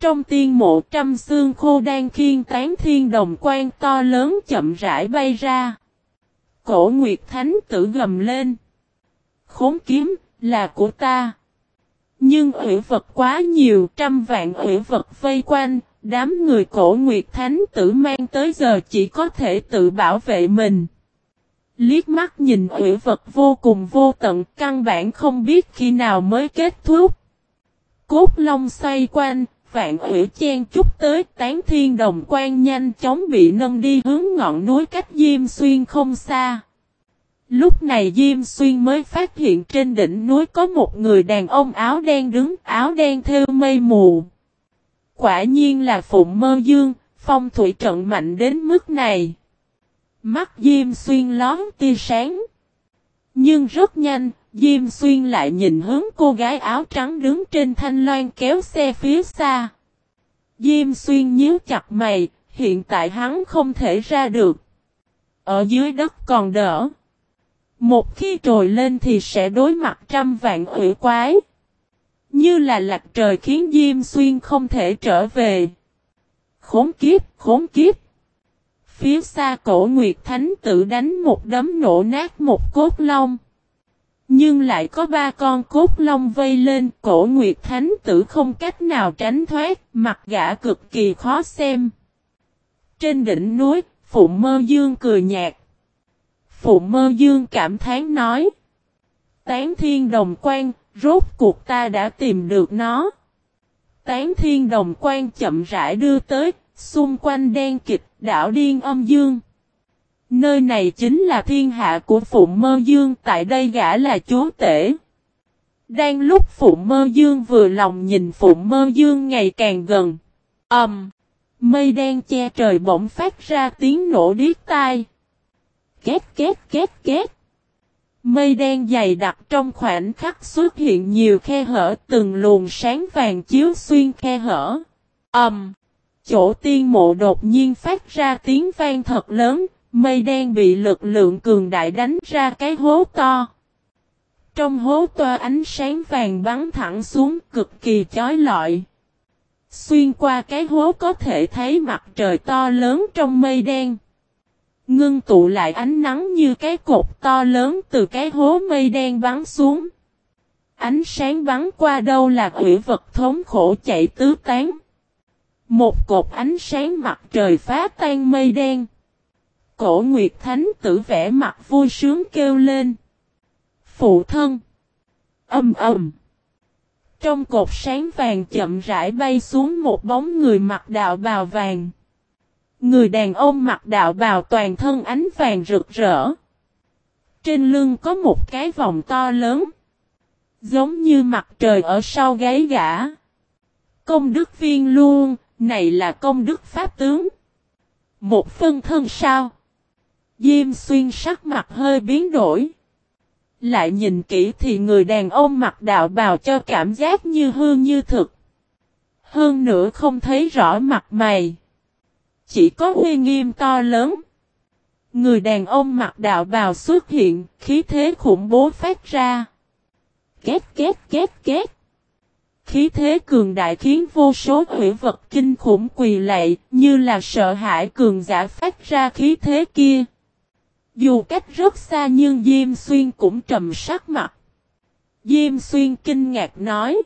Trong tiên mộ trăm xương khô đang khiên tán thiên đồng quan to lớn chậm rãi bay ra. Cổ Nguyệt Thánh tử gầm lên. Khốn kiếm, là của ta. Nhưng ủy vật quá nhiều, trăm vạn ủy vật vây quanh, đám người cổ Nguyệt Thánh tử mang tới giờ chỉ có thể tự bảo vệ mình. Liếc mắt nhìn ủy vật vô cùng vô tận, căn bản không biết khi nào mới kết thúc. Cốt long xoay quanh, vạn hủy chen chút tới tán thiên đồng quan nhanh chóng bị nâng đi hướng ngọn núi cách Diêm Xuyên không xa. Lúc này Diêm Xuyên mới phát hiện trên đỉnh núi có một người đàn ông áo đen đứng áo đen theo mây mù. Quả nhiên là Phụng Mơ Dương, phong thủy trận mạnh đến mức này. Mắt Diêm Xuyên lón tia sáng. Nhưng rất nhanh, Diêm Xuyên lại nhìn hướng cô gái áo trắng đứng trên thanh loan kéo xe phía xa. Diêm Xuyên nhíu chặt mày, hiện tại hắn không thể ra được. Ở dưới đất còn đỡ. Một khi trồi lên thì sẽ đối mặt trăm vạn ủy quái. Như là lạc trời khiến Diêm Xuyên không thể trở về. Khốn kiếp, khốn kiếp. Phía xa cổ Nguyệt Thánh tự đánh một đấm nổ nát một cốt long. Nhưng lại có ba con cốt long vây lên, cổ Nguyệt Thánh tử không cách nào tránh thoát, mặt gã cực kỳ khó xem. Trên đỉnh núi, Phụ Mơ Dương cười nhạt. Phụ Mơ Dương cảm thán nói. Tán thiên đồng quan, rốt cuộc ta đã tìm được nó. Tán thiên đồng quan chậm rãi đưa tới, xung quanh đen kịch, đảo điên âm dương. Nơi này chính là thiên hạ của phụ Mơ Dương, tại đây gã là chúa tể. Đang lúc phụ Mơ Dương vừa lòng nhìn phụ Mơ Dương ngày càng gần. Ầm! Um, mây đen che trời bỗng phát ra tiếng nổ điếc tai. Két két két két. Mây đen dày đặc trong khoảnh khắc xuất hiện nhiều khe hở từng luồng sáng vàng chiếu xuyên khe hở. Ầm! Um, chỗ tiên mộ đột nhiên phát ra tiếng vang thật lớn, Mây đen bị lực lượng cường đại đánh ra cái hố to. Trong hố to ánh sáng vàng bắn thẳng xuống cực kỳ chói lọi. Xuyên qua cái hố có thể thấy mặt trời to lớn trong mây đen. Ngưng tụ lại ánh nắng như cái cột to lớn từ cái hố mây đen bắn xuống. Ánh sáng bắn qua đâu là quỷ vật thống khổ chạy tứ tán. Một cột ánh sáng mặt trời phá tan mây đen. Cổ Nguyệt Thánh tử vẽ mặt vui sướng kêu lên. Phụ thân. Âm ầm. Trong cột sáng vàng chậm rãi bay xuống một bóng người mặc đạo bào vàng. Người đàn ông mặc đạo bào toàn thân ánh vàng rực rỡ. Trên lưng có một cái vòng to lớn. Giống như mặt trời ở sau gáy gã. Công đức viên luôn, này là công đức pháp tướng. Một phân thân sao? Diêm xuyên sắc mặt hơi biến đổi. Lại nhìn kỹ thì người đàn ông mặc đạo bào cho cảm giác như hư như thực. Hơn nữa không thấy rõ mặt mày. Chỉ có uy nghiêm to lớn. Người đàn ông mặc đạo bào xuất hiện, khí thế khủng bố phát ra. Két két két két. Khí thế cường đại khiến vô số hủy vật kinh khủng quỳ lạy, như là sợ hãi cường giả phát ra khí thế kia. Dù cách rất xa nhưng Diêm Xuyên cũng trầm sắc mặt. Diêm Xuyên kinh ngạc nói.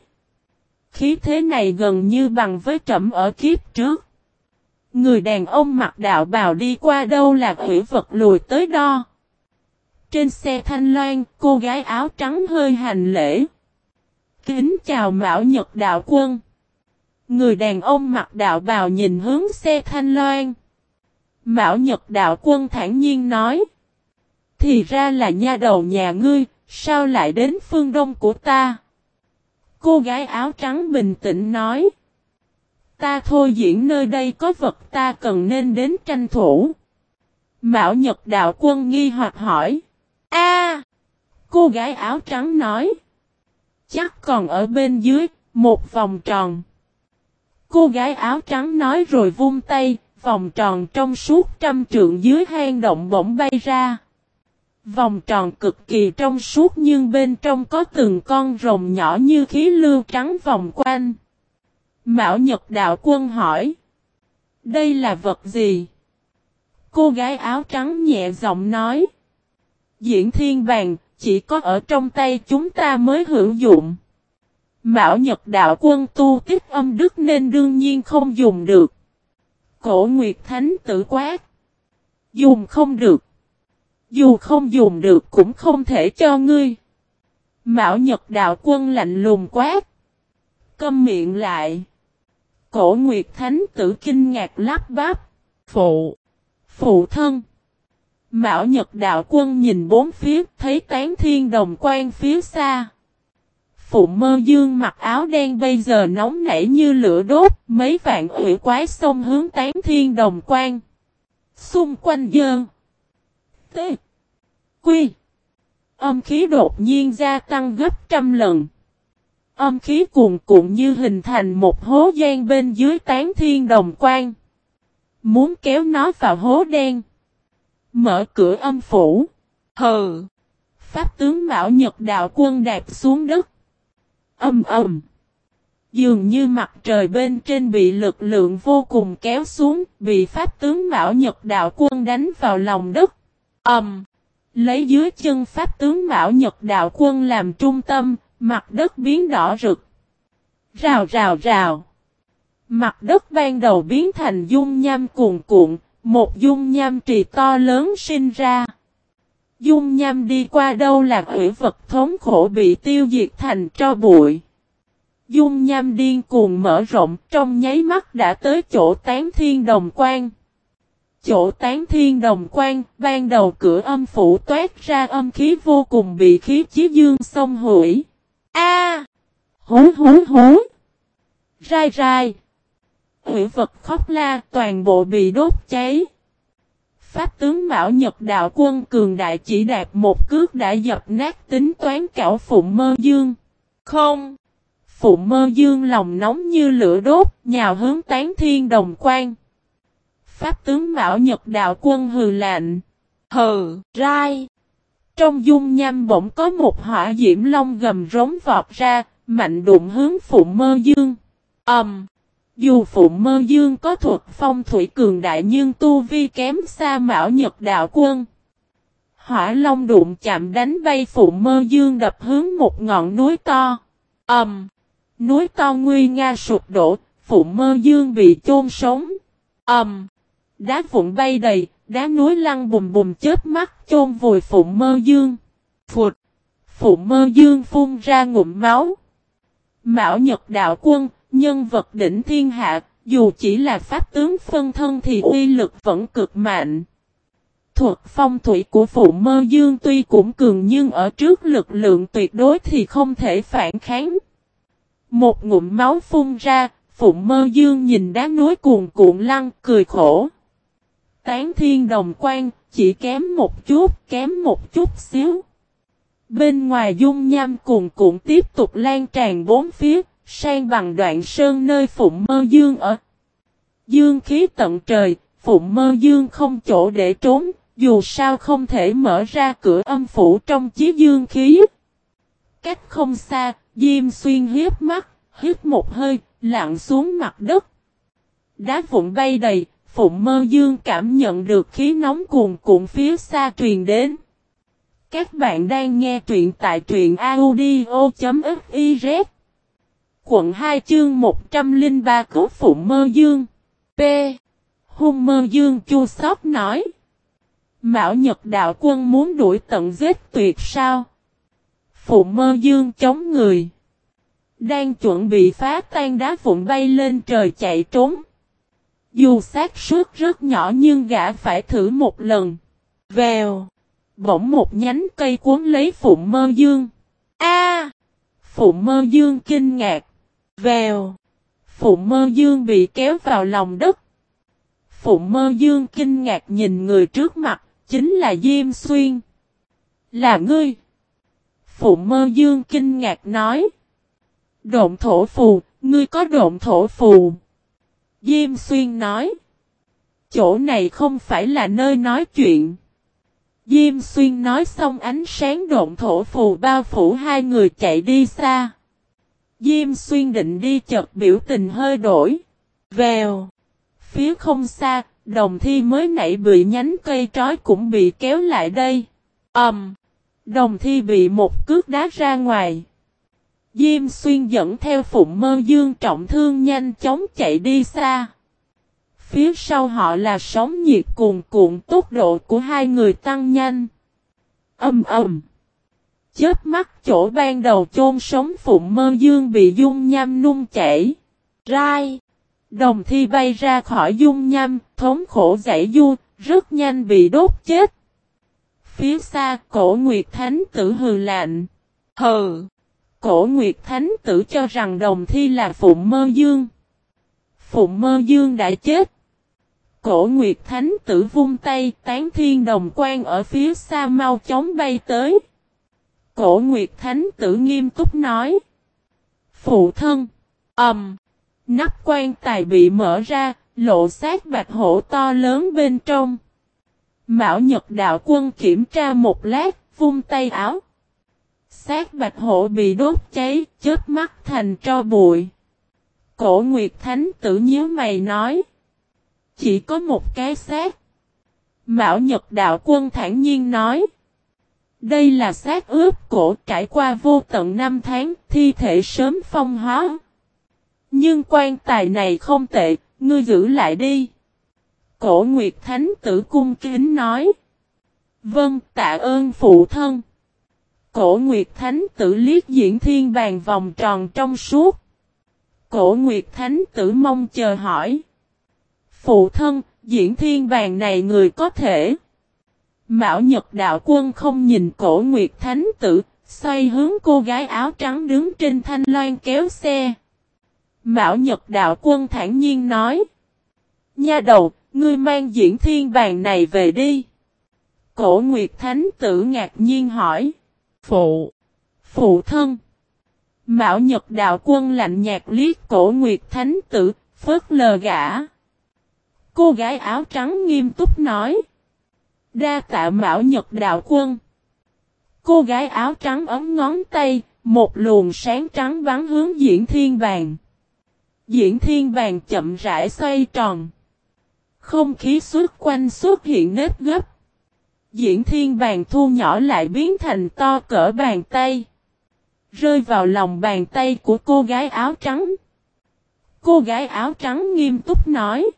Khí thế này gần như bằng với trầm ở kiếp trước. Người đàn ông mặc đạo bào đi qua đâu là hủy vật lùi tới đo. Trên xe thanh loan, cô gái áo trắng hơi hành lễ. Kính chào Mão Nhật đạo quân. Người đàn ông mặc đạo bào nhìn hướng xe thanh loan. Mão Nhật đạo quân thản nhiên nói. Thì ra là nha đầu nhà ngươi, sao lại đến phương đông của ta? Cô gái áo trắng bình tĩnh nói. Ta thôi diễn nơi đây có vật ta cần nên đến tranh thủ. Mạo Nhật Đạo Quân nghi hoặc hỏi. A, Cô gái áo trắng nói. Chắc còn ở bên dưới, một vòng tròn. Cô gái áo trắng nói rồi vung tay, vòng tròn trong suốt trăm trượng dưới hang động bỗng bay ra. Vòng tròn cực kỳ trong suốt nhưng bên trong có từng con rồng nhỏ như khí lưu trắng vòng quanh. Mạo Nhật Đạo Quân hỏi. Đây là vật gì? Cô gái áo trắng nhẹ giọng nói. Diễn thiên bàn, chỉ có ở trong tay chúng ta mới hữu dụng. Mạo Nhật Đạo Quân tu tiếp âm đức nên đương nhiên không dùng được. Cổ Nguyệt Thánh tử quát. Dùng không được. Dù không dùng được cũng không thể cho ngươi. Mạo Nhật Đạo Quân lạnh lùng quát. Câm miệng lại. Cổ Nguyệt Thánh tử kinh ngạc lắp bắp. Phụ. Phụ thân. Mạo Nhật Đạo Quân nhìn bốn phía thấy tán thiên đồng quan phía xa. Phụ mơ dương mặc áo đen bây giờ nóng nảy như lửa đốt, mấy vạn ủy quái xông hướng tán thiên đồng quan. Xung quanh dơn. T. Quy. Âm khí đột nhiên gia tăng gấp trăm lần. Âm khí cuồn cuộn như hình thành một hố gian bên dưới tán thiên đồng quan. Muốn kéo nó vào hố đen. Mở cửa âm phủ. Hừ. Pháp tướng Mão Nhật Đạo Quân đạp xuống đất. Âm ầm. Dường như mặt trời bên trên bị lực lượng vô cùng kéo xuống, bị Pháp tướng Mão Nhật Đạo Quân đánh vào lòng đất. Ầm. Lấy dưới chân Pháp tướng Mão Nhật Đạo Quân làm trung tâm, mặt đất biến đỏ rực. Rào rào rào. Mặt đất ban đầu biến thành dung nham cuồn cuộn, một dung nham trì to lớn sinh ra. Dung nham đi qua đâu là quỷ vật thống khổ bị tiêu diệt thành tro bụi. Dung nham điên cuồng mở rộng trong nháy mắt đã tới chỗ tán thiên đồng quan. Chỗ tán thiên đồng quan, ban đầu cửa âm phủ toát ra âm khí vô cùng bị khí chí dương sông hủy. A! À, hú hú hú! Rai rai! Hủy vật khóc la toàn bộ bị đốt cháy. Pháp tướng Mão Nhật Đạo Quân Cường Đại chỉ đạt một cước đã dập nát tính toán cảo Phụng Mơ Dương. Không! Phụng Mơ Dương lòng nóng như lửa đốt, nhào hướng tán thiên đồng quan. Pháp tướng Mão Nhật Đạo Quân hừ lạnh. Hừ, rai. Trong dung nham bỗng có một hỏa diễm long gầm rống vọt ra, mạnh đụng hướng phụ Mơ Dương. Ẩm. Um, dù phụ Mơ Dương có thuật phong thủy cường đại nhưng tu vi kém xa Mão Nhật Đạo Quân. Hỏa Long đụng chạm đánh bay phụ Mơ Dương đập hướng một ngọn núi to. Ẩm. Um, núi to nguy nga sụp đổ, phụ Mơ Dương bị chôn sống. Ẩm. Um, đá vụn bay đầy, đá núi lăn bùm bùm chết mắt chôn vùi Phụng Mơ Dương. Phụt. Phụng Mơ Dương phun ra ngụm máu. Mão Nhật Đạo Quân, nhân vật đỉnh thiên hạ, dù chỉ là pháp tướng phân thân thì uy lực vẫn cực mạnh. Thuật phong thủy của phụ mơ dương tuy cũng cường nhưng ở trước lực lượng tuyệt đối thì không thể phản kháng. Một ngụm máu phun ra, phụ mơ dương nhìn đá núi cuồn cuộn lăn cười khổ. Tán thiên đồng quan, chỉ kém một chút, kém một chút xíu. Bên ngoài dung nham cuồn cuộn tiếp tục lan tràn bốn phía, sang bằng đoạn sơn nơi Phụng Mơ Dương ở. Dương khí tận trời, Phụng Mơ Dương không chỗ để trốn, dù sao không thể mở ra cửa âm phủ trong chí dương khí. Cách không xa, Diêm Xuyên hiếp mắt, hít một hơi, lặn xuống mặt đất. Đá vụn bay đầy, Phụng Mơ Dương cảm nhận được khí nóng cuồn cuộn phía xa truyền đến. Các bạn đang nghe truyện tại truyện audio.fiz quận 2 chương 103 cứu Phụng mơ dương. P. Hung mơ dương chua sóc nói. Mạo Nhật đạo quân muốn đuổi tận giết tuyệt sao? Phụng mơ dương chống người. Đang chuẩn bị phá tan đá vụn bay lên trời chạy trốn. Dù xác suất rất nhỏ nhưng gã phải thử một lần. Vèo. Bỗng một nhánh cây cuốn lấy phụ mơ dương. A! phụ mơ dương kinh ngạc. Vèo. Phụng mơ dương bị kéo vào lòng đất. Phụng mơ dương kinh ngạc nhìn người trước mặt, chính là Diêm Xuyên. Là ngươi. Phụng mơ dương kinh ngạc nói. Độn thổ phù, ngươi có độn thổ phù. Diêm Xuyên nói. Chỗ này không phải là nơi nói chuyện. Diêm Xuyên nói xong ánh sáng độn thổ phù bao phủ hai người chạy đi xa. Diêm xuyên định đi chợt biểu tình hơi đổi. Vèo. Phía không xa, đồng thi mới nãy bị nhánh cây trói cũng bị kéo lại đây. Ẩm. Um, đồng thi bị một cước đá ra ngoài. Diêm xuyên dẫn theo phụng mơ dương trọng thương nhanh chóng chạy đi xa. Phía sau họ là sóng nhiệt cuồn cuộn tốc độ của hai người tăng nhanh. Âm ầm. Chớp mắt chỗ ban đầu chôn sống phụng mơ dương bị dung nham nung chảy. Rai. Đồng thi bay ra khỏi dung nham, thống khổ giải du, rất nhanh bị đốt chết. Phía xa cổ Nguyệt Thánh tử hừ lạnh. Hừ. Cổ Nguyệt Thánh tử cho rằng đồng thi là Phụng Mơ Dương. Phụng Mơ Dương đã chết. Cổ Nguyệt Thánh tử vung tay tán thiên đồng quan ở phía xa mau chóng bay tới. Cổ Nguyệt Thánh tử nghiêm túc nói. Phụ thân. ầm Um, nắp quan tài bị mở ra, lộ sát bạch hổ to lớn bên trong. Mão Nhật Đạo Quân kiểm tra một lát, vung tay áo xác bạch hổ bị đốt cháy, chết mắt thành tro bụi. Cổ Nguyệt Thánh tử nhíu mày nói. Chỉ có một cái xác. Mạo Nhật Đạo Quân thản nhiên nói. Đây là xác ướp cổ trải qua vô tận năm tháng, thi thể sớm phong hóa. Nhưng quan tài này không tệ, ngươi giữ lại đi. Cổ Nguyệt Thánh tử cung kính nói. Vâng, tạ ơn phụ thân. Cổ Nguyệt Thánh tử liếc diễn thiên bàn vòng tròn trong suốt. Cổ Nguyệt Thánh tử mong chờ hỏi. Phụ thân, diễn thiên bàn này người có thể. Mạo Nhật Đạo Quân không nhìn cổ Nguyệt Thánh tử, xoay hướng cô gái áo trắng đứng trên thanh loan kéo xe. Mạo Nhật Đạo Quân thản nhiên nói. Nha đầu, ngươi mang diễn thiên bàn này về đi. Cổ Nguyệt Thánh tử ngạc nhiên hỏi. Phụ. Phụ thân. Mão Nhật Đạo Quân lạnh nhạt liếc cổ Nguyệt Thánh tử, phớt lờ gã. Cô gái áo trắng nghiêm túc nói. Đa tạ Mão Nhật Đạo Quân. Cô gái áo trắng ấm ngón tay, một luồng sáng trắng bắn hướng diễn thiên vàng Diễn thiên vàng chậm rãi xoay tròn. Không khí xuất quanh xuất hiện nếp gấp. Diễn thiên bàn thu nhỏ lại biến thành to cỡ bàn tay. Rơi vào lòng bàn tay của cô gái áo trắng. Cô gái áo trắng nghiêm túc nói.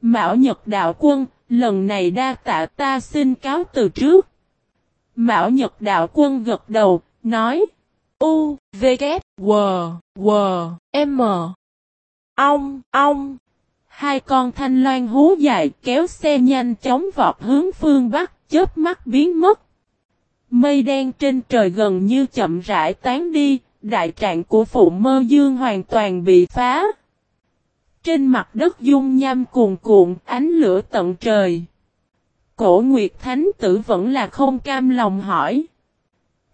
Mạo Nhật Đạo Quân, lần này đa tạ ta xin cáo từ trước. Mạo Nhật Đạo Quân gật đầu, nói. U, V, K, W, W, M. Ông, ông. Hai con thanh loan hú dài kéo xe nhanh chóng vọt hướng phương Bắc, chớp mắt biến mất. Mây đen trên trời gần như chậm rãi tán đi, đại trạng của phụ mơ dương hoàn toàn bị phá. Trên mặt đất dung nham cuồn cuộn, ánh lửa tận trời. Cổ Nguyệt Thánh tử vẫn là không cam lòng hỏi.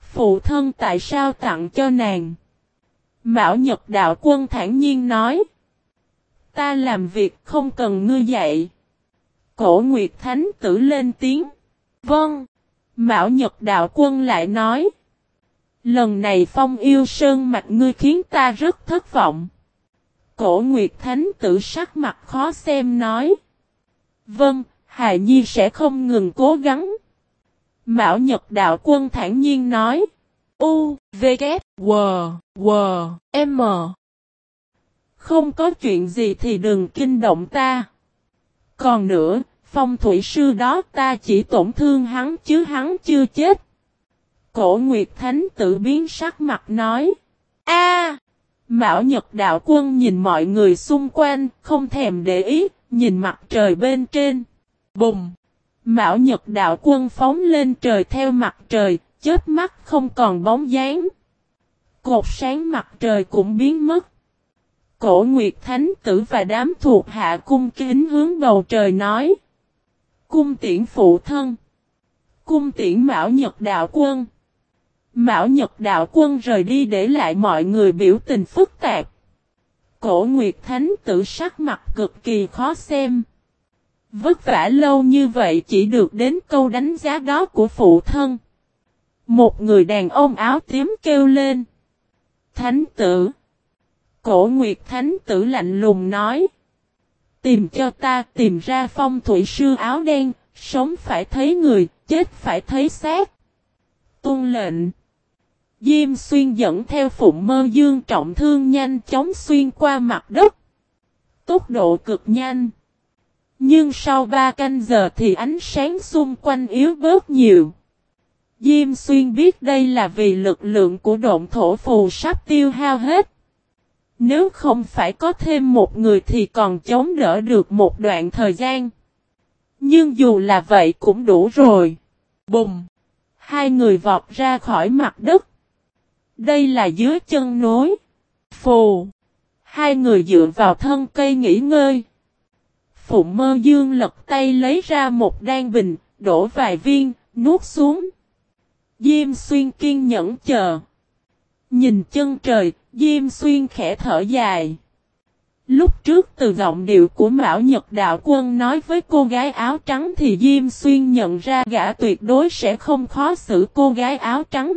Phụ thân tại sao tặng cho nàng? Mão Nhật Đạo Quân thản nhiên nói. Ta làm việc không cần ngươi dạy. Cổ Nguyệt Thánh tử lên tiếng. Vâng. Mão Nhật Đạo Quân lại nói. Lần này phong yêu sơn mặt ngươi khiến ta rất thất vọng. Cổ Nguyệt Thánh tử sắc mặt khó xem nói. Vâng, Hà Nhi sẽ không ngừng cố gắng. Mão Nhật Đạo Quân thản nhiên nói. U, V, K, W, W, M. Không có chuyện gì thì đừng kinh động ta. Còn nữa, phong thủy sư đó ta chỉ tổn thương hắn chứ hắn chưa chết. Cổ Nguyệt Thánh tự biến sắc mặt nói. A, Mão Nhật Đạo Quân nhìn mọi người xung quanh, không thèm để ý, nhìn mặt trời bên trên. Bùng! Mão Nhật Đạo Quân phóng lên trời theo mặt trời, chết mắt không còn bóng dáng. Cột sáng mặt trời cũng biến mất. Cổ Nguyệt Thánh Tử và đám thuộc hạ cung kính hướng bầu trời nói. Cung tiễn phụ thân. Cung tiễn Mão Nhật Đạo Quân. Mão Nhật Đạo Quân rời đi để lại mọi người biểu tình phức tạp. Cổ Nguyệt Thánh Tử sắc mặt cực kỳ khó xem. Vất vả lâu như vậy chỉ được đến câu đánh giá đó của phụ thân. Một người đàn ông áo tím kêu lên. Thánh tử. Cổ Nguyệt Thánh tử lạnh lùng nói. Tìm cho ta tìm ra phong thủy sư áo đen, sống phải thấy người, chết phải thấy xác. Tôn lệnh. Diêm xuyên dẫn theo phụng mơ dương trọng thương nhanh chóng xuyên qua mặt đất. Tốc độ cực nhanh. Nhưng sau ba canh giờ thì ánh sáng xung quanh yếu bớt nhiều. Diêm xuyên biết đây là vì lực lượng của độn thổ phù sắp tiêu hao hết. Nếu không phải có thêm một người thì còn chống đỡ được một đoạn thời gian. Nhưng dù là vậy cũng đủ rồi. Bùng! Hai người vọt ra khỏi mặt đất. Đây là dưới chân núi. Phù! Hai người dựa vào thân cây nghỉ ngơi. Phụ mơ dương lật tay lấy ra một đan bình, đổ vài viên, nuốt xuống. Diêm xuyên kiên nhẫn chờ. Nhìn chân trời, Diêm xuyên khẽ thở dài. Lúc trước từ giọng điệu của Mão Nhật Đạo Quân nói với cô gái áo trắng thì Diêm Xuyên nhận ra gã tuyệt đối sẽ không khó xử cô gái áo trắng.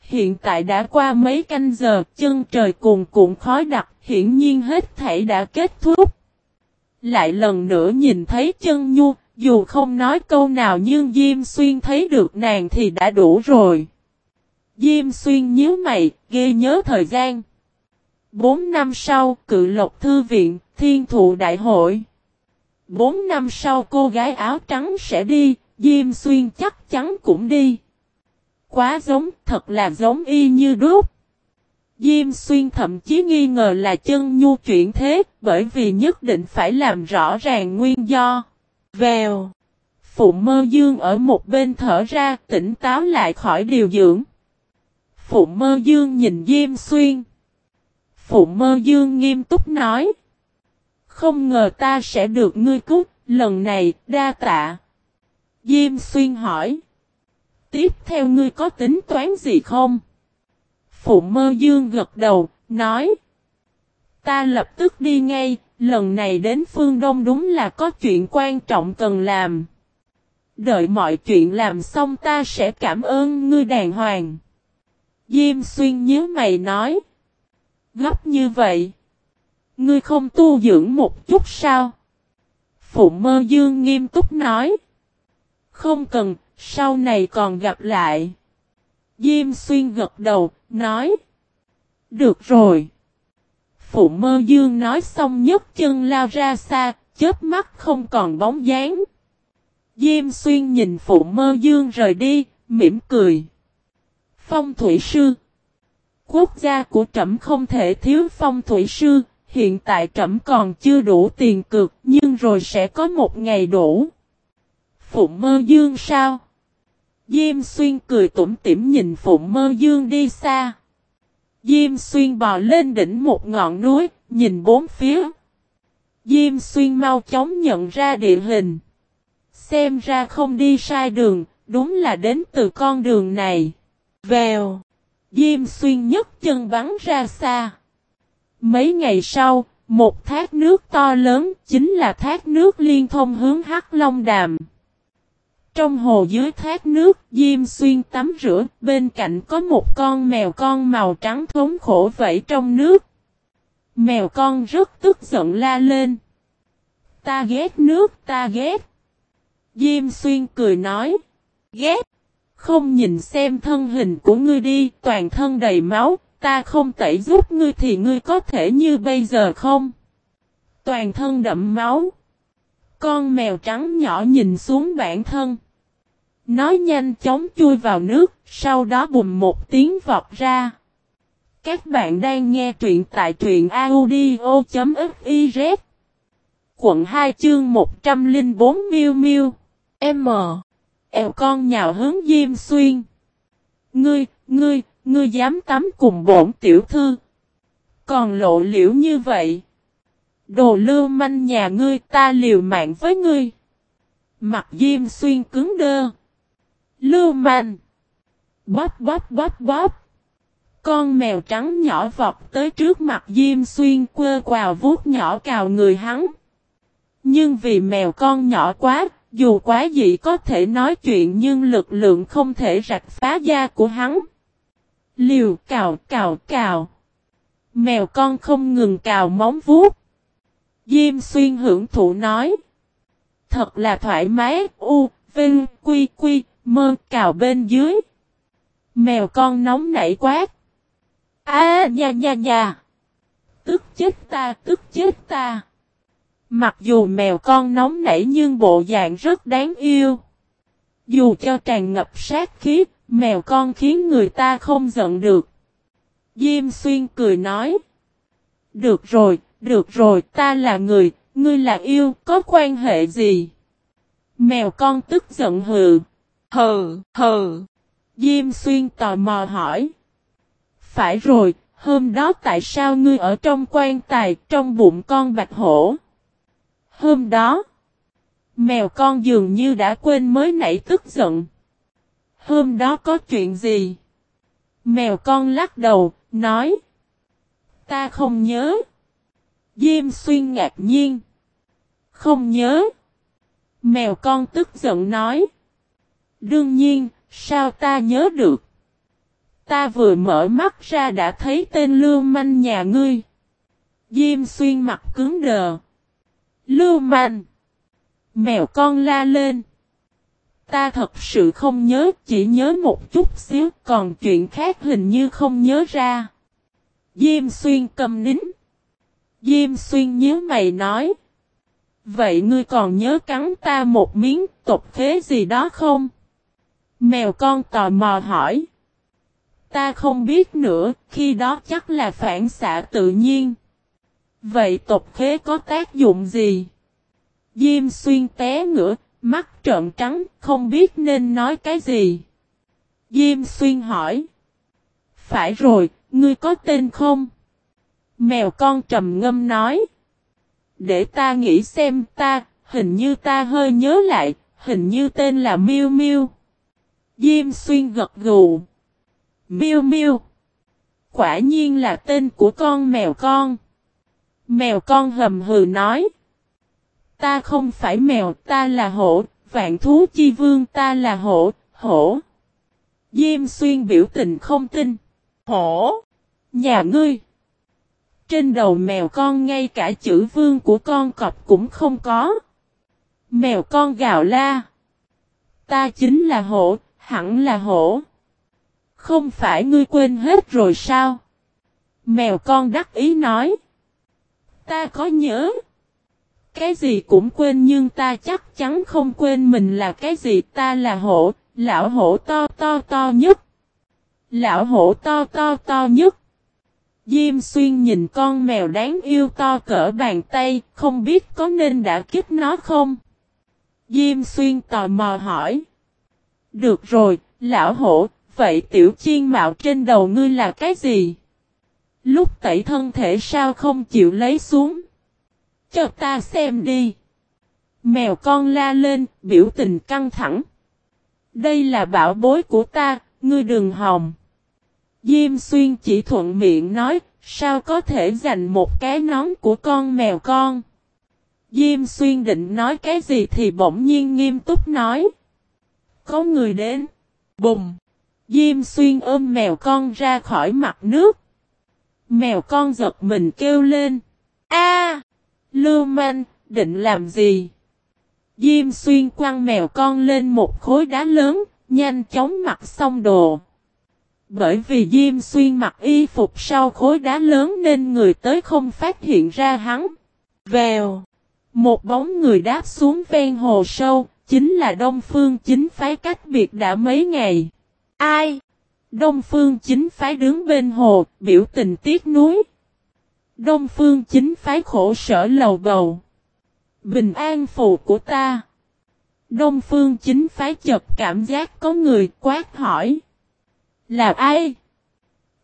Hiện tại đã qua mấy canh giờ, chân trời cuồn cuộn khói đặc, hiển nhiên hết thảy đã kết thúc. Lại lần nữa nhìn thấy chân nhu, dù không nói câu nào nhưng Diêm Xuyên thấy được nàng thì đã đủ rồi. Diêm Xuyên nhíu mày, ghê nhớ thời gian. Bốn năm sau, cự lộc thư viện, thiên thụ đại hội. Bốn năm sau cô gái áo trắng sẽ đi, Diêm Xuyên chắc chắn cũng đi. Quá giống, thật là giống y như đúc. Diêm Xuyên thậm chí nghi ngờ là chân nhu chuyển thế, bởi vì nhất định phải làm rõ ràng nguyên do. Vèo. Phụ mơ dương ở một bên thở ra, tỉnh táo lại khỏi điều dưỡng. Phụ mơ dương nhìn Diêm Xuyên. Phụ mơ dương nghiêm túc nói. Không ngờ ta sẽ được ngươi cứu, lần này, đa tạ. Diêm Xuyên hỏi. Tiếp theo ngươi có tính toán gì không? Phụ mơ dương gật đầu, nói. Ta lập tức đi ngay, lần này đến phương Đông đúng là có chuyện quan trọng cần làm. Đợi mọi chuyện làm xong ta sẽ cảm ơn ngươi đàng hoàng. Diêm xuyên nhớ mày nói. Gấp như vậy. Ngươi không tu dưỡng một chút sao? Phụ mơ dương nghiêm túc nói. Không cần, sau này còn gặp lại. Diêm xuyên gật đầu, nói. Được rồi. Phụ mơ dương nói xong nhấc chân lao ra xa, chớp mắt không còn bóng dáng. Diêm xuyên nhìn phụ mơ dương rời đi, mỉm cười. Phong thủy sư Quốc gia của trẫm không thể thiếu phong thủy sư, hiện tại trẫm còn chưa đủ tiền cực, nhưng rồi sẽ có một ngày đủ. phụng mơ dương sao? Diêm xuyên cười tủm tỉm nhìn phụng mơ dương đi xa. Diêm xuyên bò lên đỉnh một ngọn núi, nhìn bốn phía. Diêm xuyên mau chóng nhận ra địa hình. Xem ra không đi sai đường, đúng là đến từ con đường này. Vèo. Diêm xuyên nhấc chân bắn ra xa. Mấy ngày sau, một thác nước to lớn chính là thác nước liên thông hướng Hắc Long Đàm. Trong hồ dưới thác nước, Diêm Xuyên tắm rửa, bên cạnh có một con mèo con màu trắng thống khổ vẫy trong nước. Mèo con rất tức giận la lên. Ta ghét nước, ta ghét. Diêm Xuyên cười nói. Ghét. Không nhìn xem thân hình của ngươi đi, toàn thân đầy máu, ta không tẩy giúp ngươi thì ngươi có thể như bây giờ không? Toàn thân đậm máu. Con mèo trắng nhỏ nhìn xuống bản thân. Nó nhanh chóng chui vào nước, sau đó bùm một tiếng vọt ra. Các bạn đang nghe truyện tại truyện audio.fiz Quận 2 chương 104 Miu Miu M Eo con nhào hướng Diêm Xuyên. Ngươi, ngươi, ngươi dám tắm cùng bổn tiểu thư. Còn lộ liễu như vậy. Đồ lưu manh nhà ngươi ta liều mạng với ngươi. Mặt Diêm Xuyên cứng đơ. Lưu manh. Bóp bóp bóp bóp. Con mèo trắng nhỏ vọt tới trước mặt Diêm Xuyên quơ quào vuốt nhỏ cào người hắn. Nhưng vì mèo con nhỏ quá, dù quá dị có thể nói chuyện nhưng lực lượng không thể rạch phá da của hắn. Liều cào cào cào. Mèo con không ngừng cào móng vuốt. Diêm xuyên hưởng thụ nói. Thật là thoải mái, u, vinh, quy, quy, mơ cào bên dưới. Mèo con nóng nảy quát. A à, nha nha nha. Tức chết ta, tức chết ta. Mặc dù mèo con nóng nảy nhưng bộ dạng rất đáng yêu. Dù cho tràn ngập sát khí, mèo con khiến người ta không giận được. Diêm xuyên cười nói. Được rồi, được rồi, ta là người, ngươi là yêu, có quan hệ gì? Mèo con tức giận hừ. Hừ, hừ. Diêm xuyên tò mò hỏi. Phải rồi, hôm đó tại sao ngươi ở trong quan tài, trong bụng con bạch hổ? Hôm đó, mèo con dường như đã quên mới nãy tức giận. Hôm đó có chuyện gì? Mèo con lắc đầu, nói. Ta không nhớ. Diêm xuyên ngạc nhiên. Không nhớ. Mèo con tức giận nói. Đương nhiên, sao ta nhớ được? Ta vừa mở mắt ra đã thấy tên lưu manh nhà ngươi. Diêm xuyên mặt cứng đờ. Lưu manh. Mèo con la lên. Ta thật sự không nhớ, chỉ nhớ một chút xíu, còn chuyện khác hình như không nhớ ra. Diêm xuyên cầm nín. Diêm xuyên nhớ mày nói. Vậy ngươi còn nhớ cắn ta một miếng tộc thế gì đó không? Mèo con tò mò hỏi. Ta không biết nữa, khi đó chắc là phản xạ tự nhiên. Vậy tộc khế có tác dụng gì? Diêm xuyên té ngửa, mắt trợn trắng, không biết nên nói cái gì. Diêm xuyên hỏi. Phải rồi, ngươi có tên không? Mèo con trầm ngâm nói. Để ta nghĩ xem ta, hình như ta hơi nhớ lại, hình như tên là Miu Miu. Diêm xuyên gật gù. Miu Miu. Quả nhiên là tên của con mèo con. Mèo con hầm hừ nói. Ta không phải mèo, ta là hổ, vạn thú chi vương ta là hổ, hổ. Diêm xuyên biểu tình không tin. Hổ. Nhà ngươi. Trên đầu mèo con ngay cả chữ vương của con cọp cũng không có. Mèo con gào la. Ta chính là hổ, hẳn là hổ. Không phải ngươi quên hết rồi sao? Mèo con đắc ý nói. Ta có nhớ. Cái gì cũng quên nhưng ta chắc chắn không quên mình là cái gì ta là hổ, lão hổ to to to nhất. Lão hổ to to to nhất. Diêm xuyên nhìn con mèo đáng yêu to cỡ bàn tay, không biết có nên đã kích nó không? Diêm xuyên tò mò hỏi. Được rồi, lão hổ, vậy tiểu chiên mạo trên đầu ngươi là cái gì? Lúc tẩy thân thể sao không chịu lấy xuống? Cho ta xem đi. Mèo con la lên, biểu tình căng thẳng. Đây là bảo bối của ta, ngươi đừng hòng. Diêm xuyên chỉ thuận miệng nói, sao có thể dành một cái nón của con mèo con. Diêm xuyên định nói cái gì thì bỗng nhiên nghiêm túc nói. Có người đến. Bùng. Diêm xuyên ôm mèo con ra khỏi mặt nước. Mèo con giật mình kêu lên. A, Lưu manh, định làm gì? Diêm xuyên quăng mèo con lên một khối đá lớn, nhanh chóng mặc xong đồ. Bởi vì Diêm Xuyên mặc y phục sau khối đá lớn nên người tới không phát hiện ra hắn. Vèo. Một bóng người đáp xuống ven hồ sâu, chính là Đông Phương chính phái cách biệt đã mấy ngày. Ai? Đông Phương chính phái đứng bên hồ, biểu tình tiếc nuối. Đông Phương chính phái khổ sở lầu bầu. Bình an phù của ta. Đông Phương chính phái chợt cảm giác có người quát hỏi. Là ai?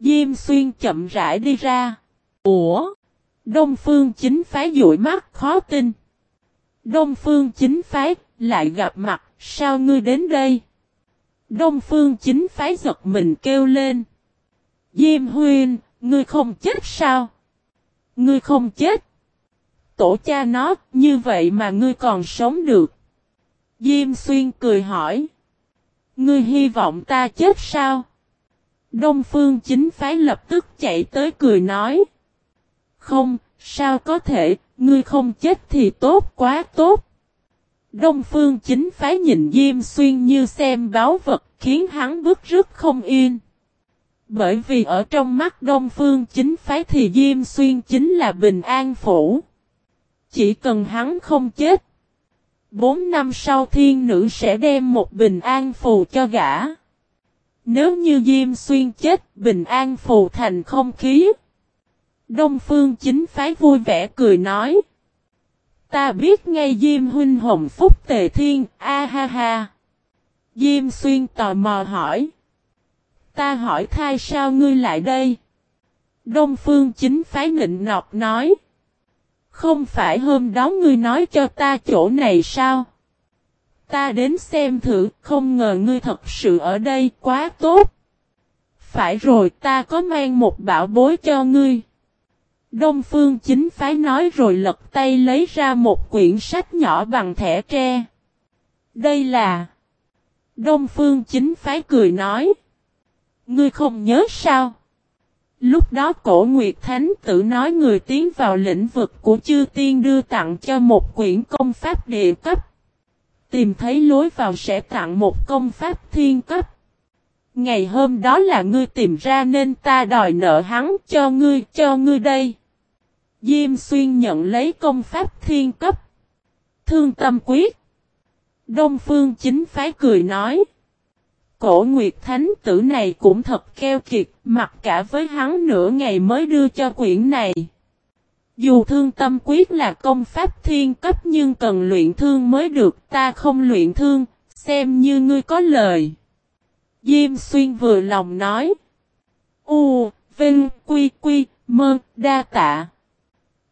Diêm xuyên chậm rãi đi ra. Ủa? Đông phương chính phái dụi mắt khó tin. Đông phương chính phái, lại gặp mặt, sao ngươi đến đây? Đông phương chính phái giật mình kêu lên. Diêm huyên, ngươi không chết sao? Ngươi không chết. Tổ cha nó, như vậy mà ngươi còn sống được. Diêm xuyên cười hỏi. Ngươi hy vọng ta chết sao? Đông phương chính phái lập tức chạy tới cười nói. Không, sao có thể, ngươi không chết thì tốt quá tốt. Đông phương chính phái nhìn Diêm Xuyên như xem báo vật khiến hắn bức rứt không yên. Bởi vì ở trong mắt Đông phương chính phái thì Diêm Xuyên chính là bình an phủ. Chỉ cần hắn không chết. Bốn năm sau thiên nữ sẽ đem một bình an phù cho gã. Nếu như Diêm Xuyên chết, bình an phù thành không khí. Đông Phương chính phái vui vẻ cười nói. Ta biết ngay Diêm huynh hồng phúc tề thiên, a ha ha. Diêm Xuyên tò mò hỏi. Ta hỏi thai sao ngươi lại đây? Đông Phương chính phái nịnh nọc nói. Không phải hôm đó ngươi nói cho ta chỗ này sao? Ta đến xem thử, không ngờ ngươi thật sự ở đây quá tốt. Phải rồi ta có mang một bảo bối cho ngươi. Đông Phương chính phái nói rồi lật tay lấy ra một quyển sách nhỏ bằng thẻ tre. Đây là... Đông Phương chính phái cười nói. Ngươi không nhớ sao? Lúc đó cổ Nguyệt Thánh tử nói người tiến vào lĩnh vực của chư tiên đưa tặng cho một quyển công pháp địa cấp. Tìm thấy lối vào sẽ tặng một công pháp thiên cấp. Ngày hôm đó là ngươi tìm ra nên ta đòi nợ hắn cho ngươi, cho ngươi đây. Diêm xuyên nhận lấy công pháp thiên cấp. Thương tâm quyết. Đông phương chính phái cười nói. Cổ Nguyệt Thánh tử này cũng thật keo kiệt, mặc cả với hắn nửa ngày mới đưa cho quyển này. Dù thương tâm quyết là công pháp thiên cấp nhưng cần luyện thương mới được, ta không luyện thương, xem như ngươi có lời. Diêm xuyên vừa lòng nói. U, Vinh, Quy, Quy, Mơ, Đa Tạ.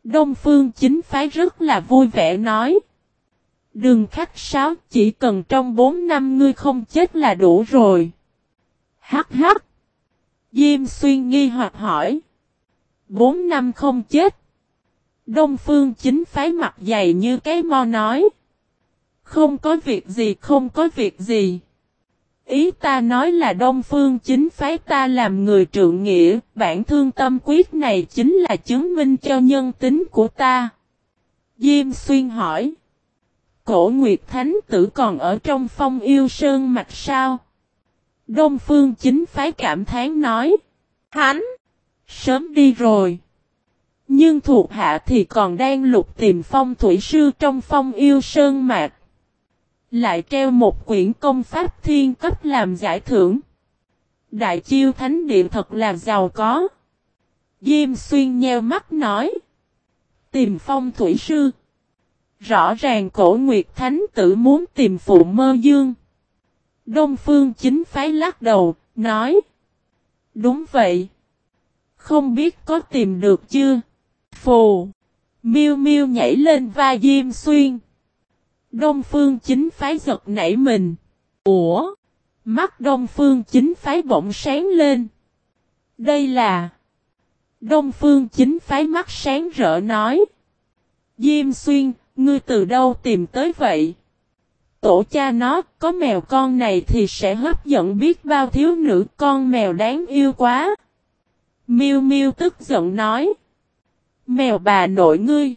Đông Phương chính phái rất là vui vẻ nói. Đừng khách sáo, chỉ cần trong 4 năm ngươi không chết là đủ rồi. Hắc hắc. Diêm xuyên nghi hoặc hỏi. 4 năm không chết. Đông phương chính phái mặt dày như cái mo nói. Không có việc gì không có việc gì. Ý ta nói là Đông Phương chính phái ta làm người trượng nghĩa, bản thương tâm quyết này chính là chứng minh cho nhân tính của ta. Diêm Xuyên hỏi. Cổ Nguyệt Thánh tử còn ở trong phong yêu sơn mạch sao? Đông Phương chính phái cảm thán nói. Hắn! Sớm đi rồi. Nhưng thuộc hạ thì còn đang lục tìm phong thủy sư trong phong yêu sơn mạch. Lại treo một quyển công pháp thiên cấp làm giải thưởng. Đại chiêu thánh điện thật là giàu có. Diêm xuyên nheo mắt nói. Tìm phong thủy sư. Rõ ràng cổ nguyệt thánh tử muốn tìm phụ mơ dương. Đông phương chính phái lắc đầu, nói. Đúng vậy. Không biết có tìm được chưa? Phù. Miêu miêu nhảy lên vai Diêm Xuyên. Đông phương chính phái giật nảy mình. Ủa? Mắt đông phương chính phái bỗng sáng lên. Đây là... Đông phương chính phái mắt sáng rỡ nói. Diêm xuyên, ngươi từ đâu tìm tới vậy? Tổ cha nó, có mèo con này thì sẽ hấp dẫn biết bao thiếu nữ con mèo đáng yêu quá. Miu Miu tức giận nói. Mèo bà nội ngươi.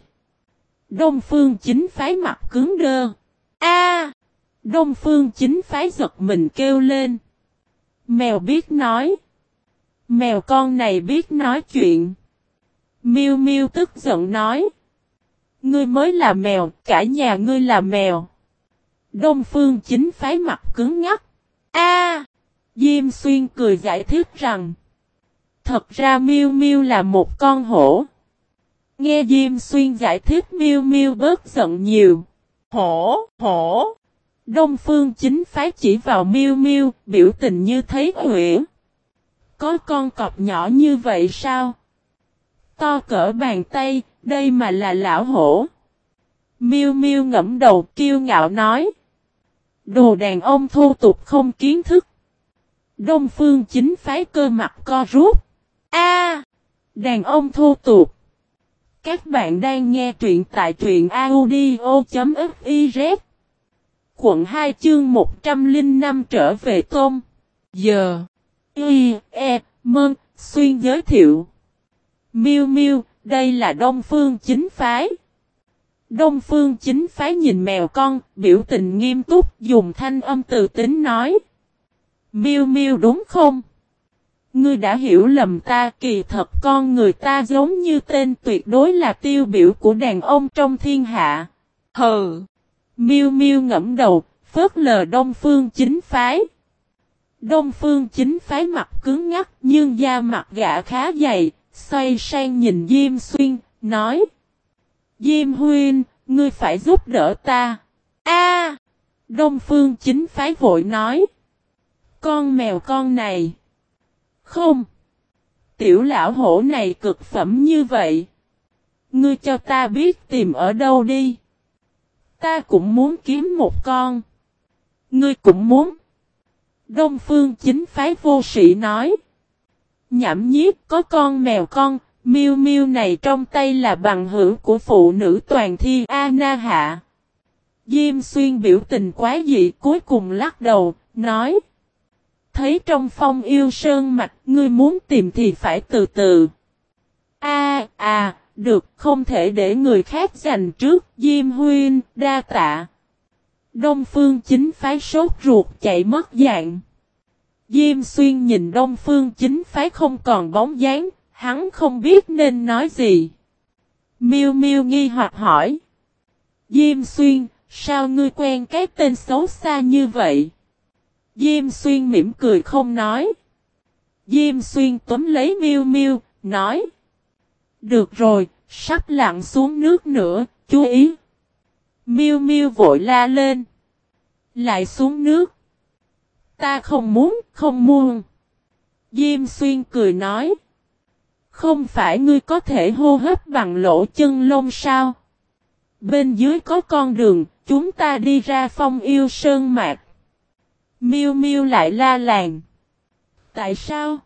Đông phương chính phái mặt cứng đơ. A! Đông phương chính phái giật mình kêu lên. Mèo biết nói. Mèo con này biết nói chuyện. Miu Miu tức giận nói. Ngươi mới là mèo, cả nhà ngươi là mèo. Đông phương chính phái mặt cứng ngắc. A! Diêm xuyên cười giải thích rằng. Thật ra Miu Miu là một con hổ. Nghe Diêm Xuyên giải thích miêu miêu bớt giận nhiều. Hổ, hổ. Đông Phương chính phái chỉ vào miêu miêu, biểu tình như thấy huyễn. Có con cọp nhỏ như vậy sao? To cỡ bàn tay, đây mà là lão hổ. Miêu miêu ngẫm đầu kiêu ngạo nói. Đồ đàn ông thô tục không kiến thức. Đông phương chính phái cơ mặt co rút. A, Đàn ông thô tục. Các bạn đang nghe truyện tại truyện audio.fiz Quận 2 chương 105 trở về tôm. Giờ. Y, E, Mơn, Xuyên giới thiệu. Miu Miu, đây là Đông Phương chính phái. Đông Phương chính phái nhìn mèo con, biểu tình nghiêm túc, dùng thanh âm từ tính nói. Miu Miu đúng không? Ngươi đã hiểu lầm ta kỳ thật con người ta giống như tên tuyệt đối là tiêu biểu của đàn ông trong thiên hạ. Hừ! Miêu miêu ngẫm đầu, phớt lờ Đông Phương chính phái. Đông Phương chính phái mặt cứng ngắc nhưng da mặt gã khá dày, xoay sang nhìn Diêm Xuyên, nói. Diêm Huyên, ngươi phải giúp đỡ ta. A! Đông Phương chính phái vội nói. Con mèo con này. Không. Tiểu lão hổ này cực phẩm như vậy. Ngươi cho ta biết tìm ở đâu đi. Ta cũng muốn kiếm một con. Ngươi cũng muốn. Đông phương chính phái vô sĩ nói. Nhảm nhiếp có con mèo con, miêu miêu này trong tay là bằng hữu của phụ nữ toàn thiên A Na Hạ. Diêm xuyên biểu tình quá dị cuối cùng lắc đầu, nói. Thấy trong phong yêu sơn mạch, ngươi muốn tìm thì phải từ từ. A à, được, không thể để người khác giành trước, Diêm Huyên, đa tạ. Đông Phương chính phái sốt ruột chạy mất dạng. Diêm Xuyên nhìn Đông Phương chính phái không còn bóng dáng, hắn không biết nên nói gì. Miêu Miêu nghi hoặc hỏi. Diêm Xuyên, sao ngươi quen cái tên xấu xa như vậy? Diêm Xuyên mỉm cười không nói. Diêm Xuyên tóm lấy Miêu Miêu, nói. Được rồi, sắp lặn xuống nước nữa, chú ý. Miêu Miêu vội la lên. Lại xuống nước. Ta không muốn, không muốn. Diêm Xuyên cười nói. Không phải ngươi có thể hô hấp bằng lỗ chân lông sao? Bên dưới có con đường, chúng ta đi ra phong yêu sơn mạc. Miêu Miêu lại la làng. Tại sao?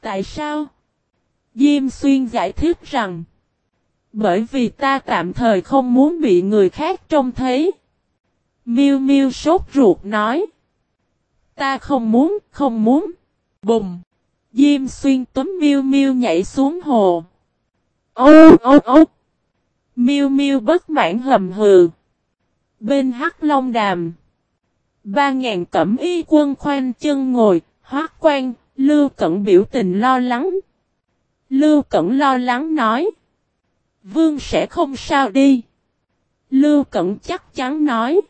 Tại sao? Diêm Xuyên giải thích rằng. Bởi vì ta tạm thời không muốn bị người khác trông thấy. Miêu Miêu sốt ruột nói. Ta không muốn, không muốn. Bùng! Diêm xuyên túm miêu miêu nhảy xuống hồ. Ô ô ô! Miêu miêu bất mãn hầm hừ. Bên hắc long đàm. Ba ngàn cẩm y quân khoanh chân ngồi, hoác quan, Lưu Cẩn biểu tình lo lắng. Lưu Cẩn lo lắng nói. Vương sẽ không sao đi. Lưu Cẩn chắc chắn nói.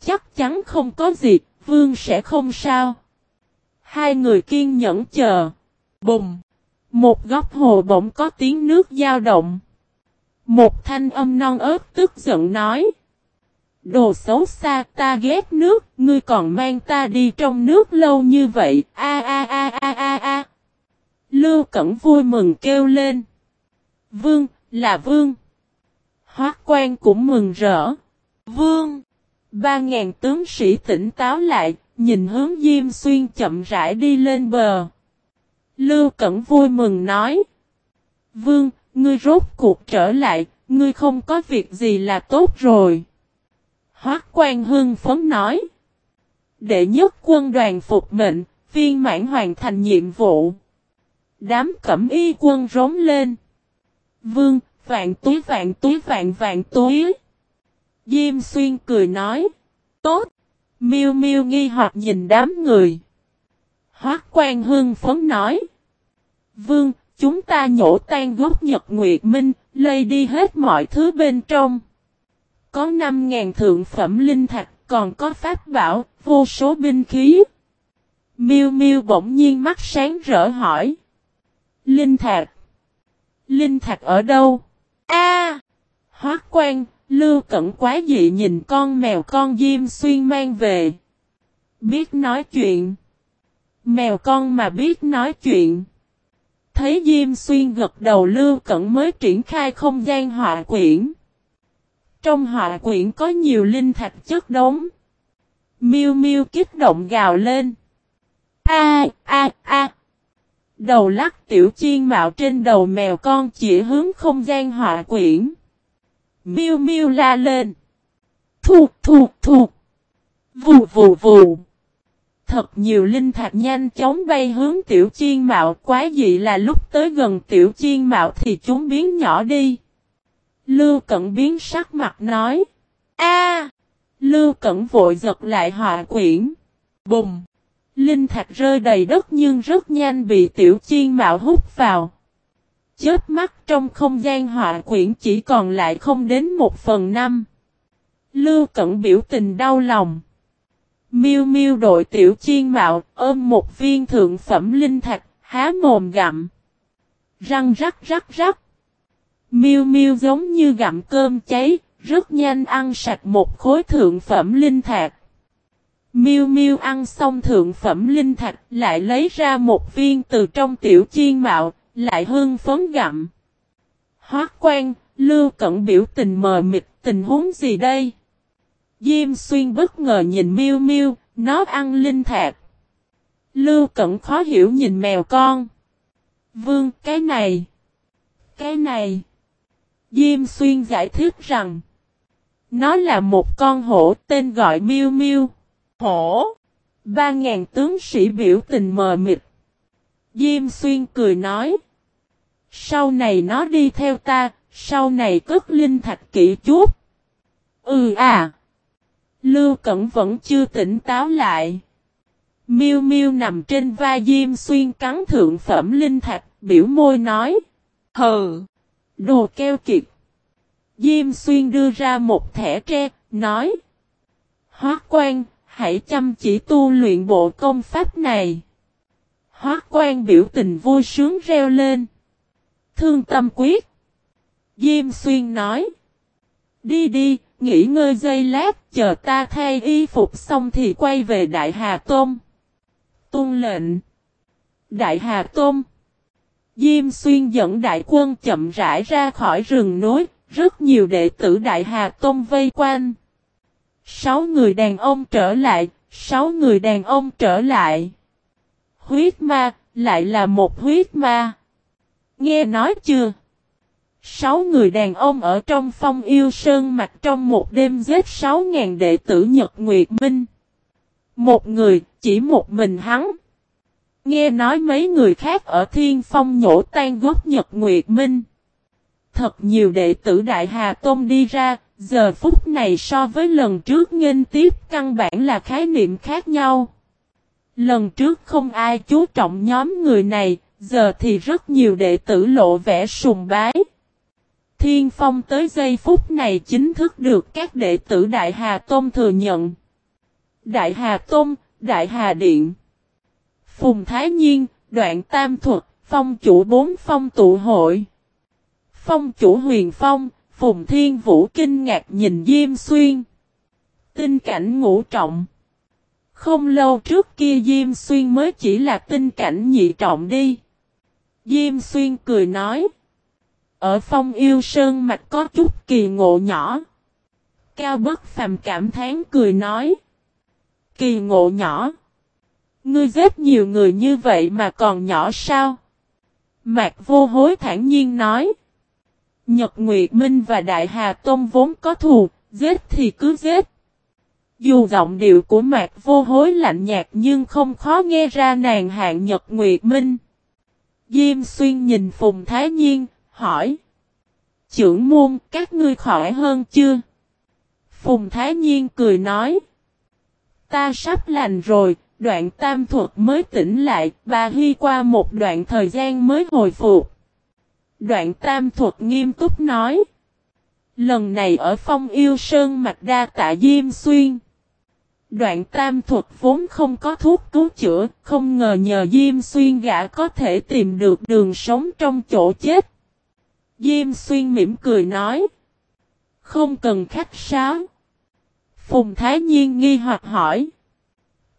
Chắc chắn không có gì, Vương sẽ không sao. Hai người kiên nhẫn chờ. Bùng! Một góc hồ bỗng có tiếng nước dao động. Một thanh âm non ớt tức giận nói. Đồ xấu xa ta ghét nước, ngươi còn mang ta đi trong nước lâu như vậy, a a a a a a. Lưu Cẩn vui mừng kêu lên. Vương, là vương. Hoác quan cũng mừng rỡ. Vương. Ba ngàn tướng sĩ tỉnh táo lại, nhìn hướng Diêm Xuyên chậm rãi đi lên bờ. Lưu Cẩn vui mừng nói. Vương, ngươi rốt cuộc trở lại, ngươi không có việc gì là tốt rồi. Hoác quan hưng phấn nói. Đệ nhất quân đoàn phục mệnh, viên mãn hoàn thành nhiệm vụ. Đám cẩm y quân rống lên. Vương, vạn túi vạn túi vạn vạn túi. Diêm xuyên cười nói. Tốt. Miêu miêu nghi hoặc nhìn đám người. Hoác quan hưng phấn nói. Vương, chúng ta nhổ tan gốc nhật nguyệt minh, lây đi hết mọi thứ bên trong. Có 5.000 thượng phẩm linh thạch, còn có pháp bảo, vô số binh khí. Miêu miêu bỗng nhiên mắt sáng rỡ hỏi. Linh thạch. Linh thạch ở đâu? A! À, quan, Lưu Cẩn quá dị nhìn con mèo con Diêm Xuyên mang về. Biết nói chuyện. Mèo con mà biết nói chuyện. Thấy Diêm Xuyên gật đầu Lưu Cẩn mới triển khai không gian họa quyển. Trong họa quyển có nhiều linh thạch chất đống. Miêu miêu kích động gào lên. A a a. Đầu lắc tiểu chiên mạo trên đầu mèo con chỉ hướng không gian họa quyển. Miu miu la lên. Thu thu thu. Vù vù vù. Thật nhiều linh thạch nhanh chóng bay hướng tiểu chiên mạo, quá dị là lúc tới gần tiểu chiên mạo thì chúng biến nhỏ đi. Lưu Cẩn biến sắc mặt nói. a Lưu Cẩn vội giật lại họa quyển. Bùng! Linh thạch rơi đầy đất nhưng rất nhanh bị tiểu chiên mạo hút vào. Chết mắt trong không gian họa quyển chỉ còn lại không đến một phần năm. Lưu Cẩn biểu tình đau lòng. Miêu miêu đội tiểu chiên mạo ôm một viên thượng phẩm linh thạch, há mồm gặm. Răng rắc rắc rắc. Miêu miêu giống như gặm cơm cháy, rất nhanh ăn sạch một khối thượng phẩm linh thạch. Miêu miêu ăn xong thượng phẩm linh thạch, lại lấy ra một viên từ trong tiểu chiên mạo, lại hương phấn gặm. Hoác quan, lưu cẩn biểu tình mờ mịt, tình huống gì đây? Diêm xuyên bất ngờ nhìn miêu miêu, nó ăn linh thạch. Lưu cẩn khó hiểu nhìn mèo con. Vương, cái này. Cái này. Diêm xuyên giải thích rằng. Nó là một con hổ tên gọi miêu miêu. Hổ. Ba ngàn tướng sĩ biểu tình mờ mịt. Diêm xuyên cười nói. Sau này nó đi theo ta, sau này cất linh thạch kỹ chút. Ừ à. Lưu Cẩn vẫn chưa tỉnh táo lại. Miêu Miêu nằm trên vai Diêm Xuyên cắn thượng phẩm linh thạch, biểu môi nói. Hừ! Đồ keo kiệt! Diêm Xuyên đưa ra một thẻ tre, nói. Hóa quan, hãy chăm chỉ tu luyện bộ công pháp này. Hóa quan biểu tình vui sướng reo lên. Thương tâm quyết. Diêm Xuyên nói. Đi đi, nghỉ ngơi giây lát, chờ ta thay y phục xong thì quay về Đại Hà Tôn. Tôn lệnh. Đại Hà Tôn. Diêm Xuyên dẫn đại quân chậm rãi ra khỏi rừng núi, rất nhiều đệ tử Đại Hà Tôn vây quanh. Sáu người đàn ông trở lại, sáu người đàn ông trở lại. Huyết ma, lại là một huyết ma. Nghe nói chưa? Sáu người đàn ông ở trong phong yêu sơn mặt trong một đêm giết sáu ngàn đệ tử Nhật Nguyệt Minh. Một người, chỉ một mình hắn. Nghe nói mấy người khác ở thiên phong nhổ tan gốc Nhật Nguyệt Minh. Thật nhiều đệ tử Đại Hà Tôn đi ra, giờ phút này so với lần trước nghênh tiếp căn bản là khái niệm khác nhau. Lần trước không ai chú trọng nhóm người này, giờ thì rất nhiều đệ tử lộ vẻ sùng bái. Thiên Phong tới giây phút này chính thức được các đệ tử Đại Hà Tôn thừa nhận. Đại Hà Tôn, Đại Hà Điện Phùng Thái Nhiên, đoạn tam thuật, phong chủ bốn phong tụ hội. Phong chủ huyền phong, Phùng Thiên Vũ kinh ngạc nhìn Diêm Xuyên. Tinh cảnh ngũ trọng. Không lâu trước kia Diêm Xuyên mới chỉ là tinh cảnh nhị trọng đi. Diêm Xuyên cười nói. Ở phong yêu sơn mạch có chút kỳ ngộ nhỏ. Cao bất phàm cảm thán cười nói. Kỳ ngộ nhỏ. Ngươi giết nhiều người như vậy mà còn nhỏ sao? Mạc vô hối thản nhiên nói. Nhật Nguyệt Minh và Đại Hà Tôn vốn có thù, giết thì cứ giết. Dù giọng điệu của Mạc vô hối lạnh nhạt nhưng không khó nghe ra nàng hạng Nhật Nguyệt Minh. Diêm xuyên nhìn Phùng Thái Nhiên, hỏi. Trưởng môn, các ngươi khỏi hơn chưa? Phùng Thái Nhiên cười nói. Ta sắp lành rồi, đoạn tam thuật mới tỉnh lại, bà Hy qua một đoạn thời gian mới hồi phục. Đoạn tam thuật nghiêm túc nói. Lần này ở phong yêu sơn mạch đa tạ Diêm Xuyên. Đoạn tam thuật vốn không có thuốc cứu chữa, không ngờ nhờ Diêm Xuyên gã có thể tìm được đường sống trong chỗ chết. Diêm Xuyên mỉm cười nói. Không cần khách sáo. Phùng Thái Nhiên nghi hoặc hỏi.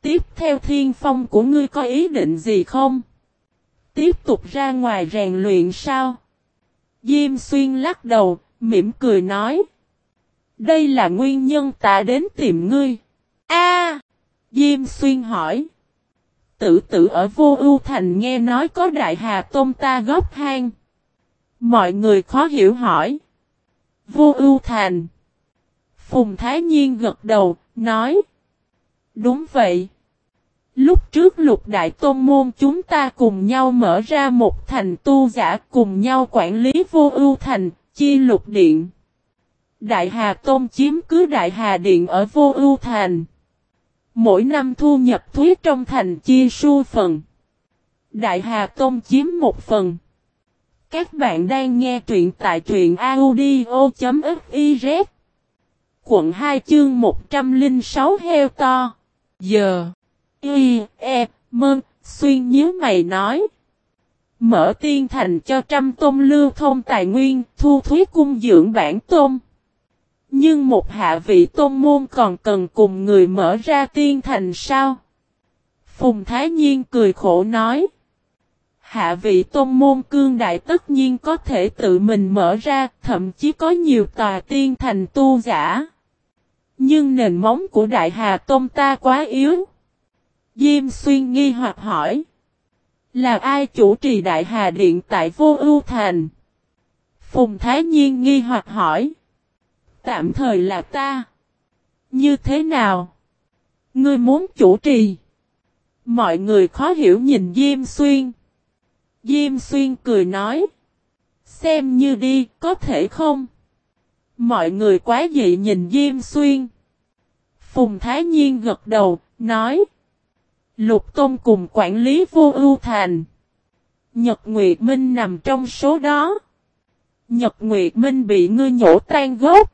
Tiếp theo thiên phong của ngươi có ý định gì không? Tiếp tục ra ngoài rèn luyện sao? Diêm xuyên lắc đầu, mỉm cười nói. Đây là nguyên nhân ta đến tìm ngươi. A, Diêm xuyên hỏi. Tử tử ở vô ưu thành nghe nói có đại hà tôm ta góp hang. Mọi người khó hiểu hỏi. Vô ưu thành. Phùng Thái Nhiên gật đầu, nói. Đúng vậy. Lúc trước lục đại tôn môn chúng ta cùng nhau mở ra một thành tu giả cùng nhau quản lý vô ưu thành, chi lục điện. Đại Hà Tôn chiếm cứ Đại Hà Điện ở vô ưu thành. Mỗi năm thu nhập thuế trong thành chia su phần. Đại Hà Tôn chiếm một phần. Các bạn đang nghe truyện tại truyện audio.fif Quận 2 chương 106 heo to. Giờ. Y, E, Mơn, Xuyên nhớ mày nói. Mở tiên thành cho trăm tôm lưu thông tài nguyên, thu thuế cung dưỡng bản tôm. Nhưng một hạ vị tôn môn còn cần cùng người mở ra tiên thành sao? Phùng Thái Nhiên cười khổ nói. Hạ vị tôn môn cương đại tất nhiên có thể tự mình mở ra, thậm chí có nhiều tòa tiên thành tu giả. Nhưng nền móng của đại hà tôn ta quá yếu. Diêm xuyên nghi hoặc hỏi. Là ai chủ trì đại hà điện tại vô ưu thành? Phùng Thái Nhiên nghi hoặc hỏi. Tạm thời là ta. Như thế nào? Ngươi muốn chủ trì. Mọi người khó hiểu nhìn Diêm Xuyên. Diêm Xuyên cười nói. Xem như đi, có thể không? Mọi người quá dị nhìn Diêm Xuyên. Phùng Thái Nhiên gật đầu, nói. Lục Tôn cùng quản lý vô ưu thành. Nhật Nguyệt Minh nằm trong số đó. Nhật Nguyệt Minh bị ngươi nhổ tan gốc.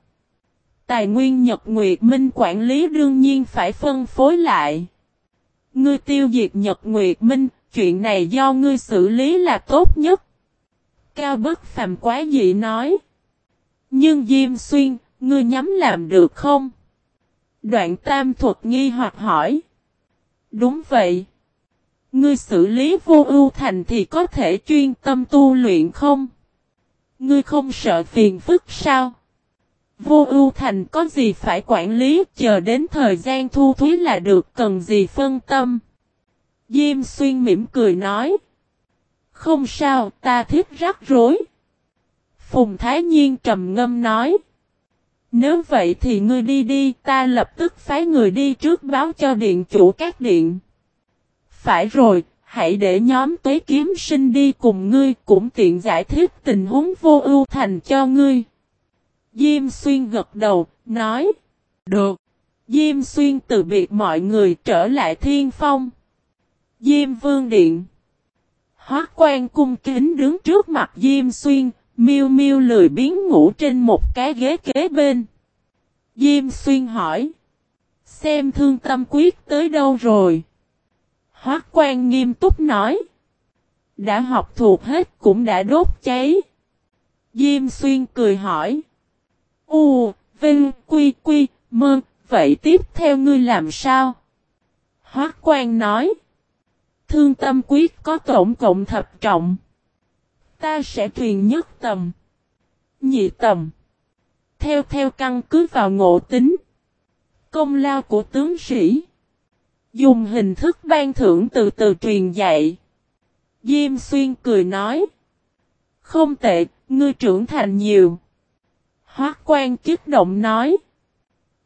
Tài nguyên Nhật Nguyệt Minh quản lý đương nhiên phải phân phối lại. Ngươi tiêu diệt Nhật Nguyệt Minh, chuyện này do ngươi xử lý là tốt nhất. Cao bất phàm quá dị nói. Nhưng Diêm Xuyên, ngươi nhắm làm được không? Đoạn tam thuật nghi hoặc hỏi. Đúng vậy. Ngươi xử lý vô ưu thành thì có thể chuyên tâm tu luyện không? Ngươi không sợ phiền phức sao? Vô ưu thành có gì phải quản lý, chờ đến thời gian thu thúy là được, cần gì phân tâm. Diêm xuyên mỉm cười nói. Không sao, ta thích rắc rối. Phùng Thái Nhiên trầm ngâm nói. Nếu vậy thì ngươi đi đi ta lập tức phái người đi trước báo cho điện chủ các điện. Phải rồi, hãy để nhóm tuế kiếm sinh đi cùng ngươi cũng tiện giải thích tình huống vô ưu thành cho ngươi. Diêm xuyên gật đầu, nói. Được. Diêm xuyên từ biệt mọi người trở lại thiên phong. Diêm vương điện. Hóa quan cung kính đứng trước mặt Diêm xuyên, miêu miêu lười biến ngủ trên một cái ghế kế bên. Diêm xuyên hỏi. Xem thương tâm quyết tới đâu rồi? Hóa quan nghiêm túc nói. Đã học thuộc hết cũng đã đốt cháy. Diêm xuyên cười hỏi. U, Vinh, Quy, Quy, Mơ, vậy tiếp theo ngươi làm sao? Hoác quan nói. Thương tâm quyết có tổng cộng thập trọng. Ta sẽ truyền nhất tầm. Nhị tầm. Theo theo căn cứ vào ngộ tính. Công lao của tướng sĩ. Dùng hình thức ban thưởng từ từ truyền dạy. Diêm xuyên cười nói. Không tệ, ngươi trưởng thành nhiều. Hoác quan kích động nói.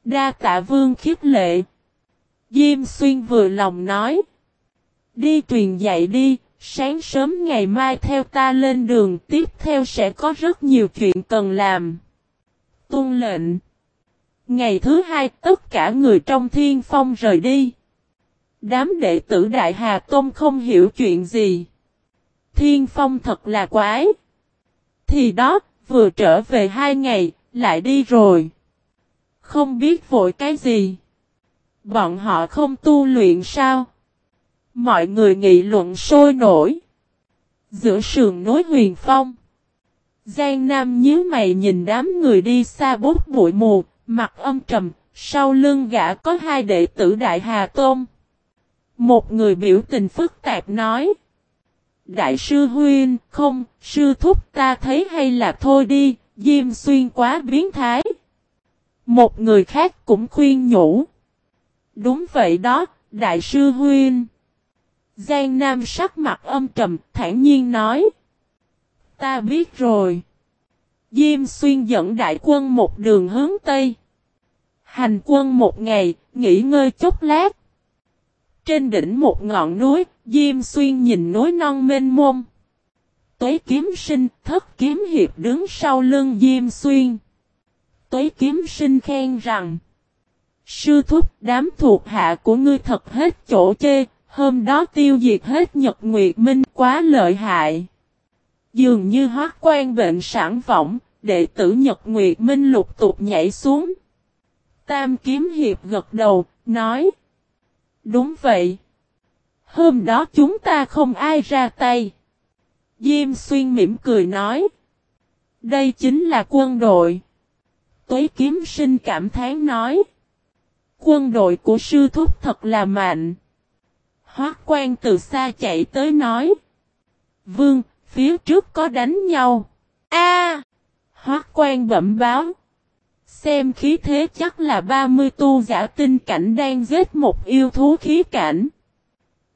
Đa tạ vương khiếp lệ. Diêm xuyên vừa lòng nói. Đi truyền dạy đi, sáng sớm ngày mai theo ta lên đường tiếp theo sẽ có rất nhiều chuyện cần làm. Tôn lệnh. Ngày thứ hai tất cả người trong thiên phong rời đi. Đám đệ tử Đại Hà Tôn không hiểu chuyện gì. Thiên phong thật là quái. Thì đó, vừa trở về hai ngày, lại đi rồi. Không biết vội cái gì. Bọn họ không tu luyện sao? Mọi người nghị luận sôi nổi. Giữa sườn nối huyền phong. Giang Nam nhíu mày nhìn đám người đi xa bút bụi mù, mặt âm trầm, sau lưng gã có hai đệ tử Đại Hà Tôn. Một người biểu tình phức tạp nói. Đại sư Huyên, không, sư thúc ta thấy hay là thôi đi, Diêm Xuyên quá biến thái. Một người khác cũng khuyên nhủ. Đúng vậy đó, Đại sư Huyên. Giang Nam sắc mặt âm trầm, thản nhiên nói. Ta biết rồi. Diêm Xuyên dẫn đại quân một đường hướng Tây. Hành quân một ngày, nghỉ ngơi chút lát. Trên đỉnh một ngọn núi, Diêm Xuyên nhìn núi non mênh mông. Tuế kiếm sinh, thất kiếm hiệp đứng sau lưng Diêm Xuyên. Tuế kiếm sinh khen rằng. Sư thúc đám thuộc hạ của ngươi thật hết chỗ chê, hôm đó tiêu diệt hết Nhật Nguyệt Minh quá lợi hại. Dường như hoác quan bệnh sản võng, đệ tử Nhật Nguyệt Minh lục tục nhảy xuống. Tam kiếm hiệp gật đầu, nói. Đúng vậy. Hôm đó chúng ta không ai ra tay. Diêm xuyên mỉm cười nói. Đây chính là quân đội. Tuế kiếm sinh cảm thán nói. Quân đội của sư thúc thật là mạnh. Hoác quan từ xa chạy tới nói. Vương, phía trước có đánh nhau. A! Hoác quan bẩm báo. Xem khí thế chắc là 30 tu giả tinh cảnh đang giết một yêu thú khí cảnh.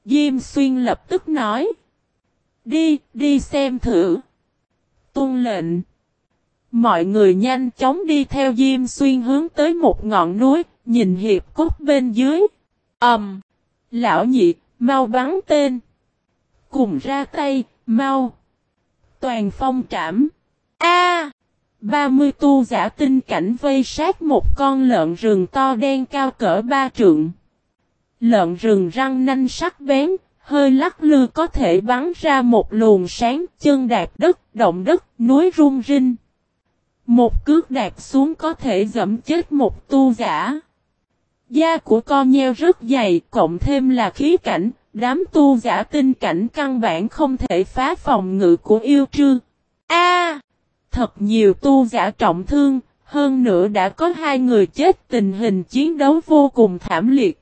Diêm xuyên lập tức nói. Đi, đi xem thử. Tôn lệnh. Mọi người nhanh chóng đi theo Diêm xuyên hướng tới một ngọn núi, nhìn hiệp cốt bên dưới. Ẩm. Um, lão nhị, mau bắn tên. Cùng ra tay, mau. Toàn phong trảm. A! 30 tu giả tinh cảnh vây sát một con lợn rừng to đen cao cỡ ba trượng. Lợn rừng răng nanh sắc bén, hơi lắc lư có thể bắn ra một luồng sáng, chân đạp đất, động đất, núi rung rinh. Một cước đạp xuống có thể dẫm chết một tu giả. Da của con nheo rất dày, cộng thêm là khí cảnh, đám tu giả tinh cảnh căn bản không thể phá phòng ngự của yêu trư. A! thật nhiều tu giả trọng thương, hơn nữa đã có hai người chết tình hình chiến đấu vô cùng thảm liệt.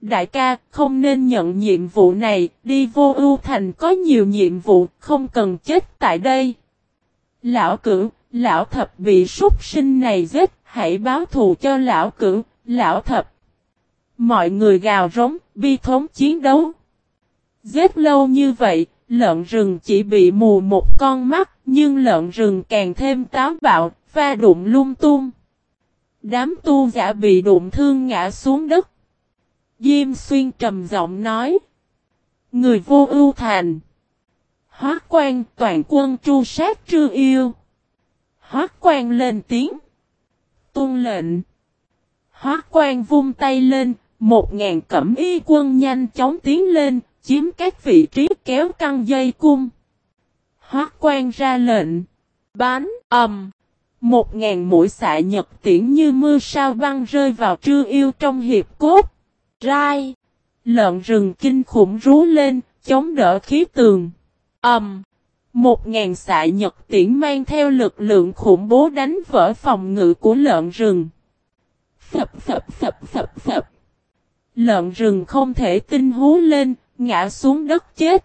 Đại ca, không nên nhận nhiệm vụ này, đi vô ưu thành có nhiều nhiệm vụ, không cần chết tại đây. Lão cửu, lão thập bị súc sinh này giết, hãy báo thù cho lão cửu, lão thập. Mọi người gào rống, bi thống chiến đấu. Giết lâu như vậy, lợn rừng chỉ bị mù một con mắt, nhưng lợn rừng càng thêm táo bạo, va đụng lung tung. Đám tu giả bị đụng thương ngã xuống đất. Diêm xuyên trầm giọng nói. Người vô ưu thành. Hóa quan toàn quân tru sát trư yêu. Hóa quan lên tiếng. Tôn lệnh. Hóa quan vung tay lên, một ngàn cẩm y quân nhanh chóng tiến lên, chiếm các vị trí kéo căng dây cung. Hóa quan ra lệnh. Bán, ầm. một ngàn mũi xạ nhật tiễn như mưa sao băng rơi vào trư yêu trong hiệp cốt. Rai. Lợn rừng kinh khủng rú lên, chống đỡ khí tường. Ầm. một ngàn xạ nhật tiễn mang theo lực lượng khủng bố đánh vỡ phòng ngự của lợn rừng. Phập phập phập phập phập. Lợn rừng không thể tinh hú lên, ngã xuống đất chết.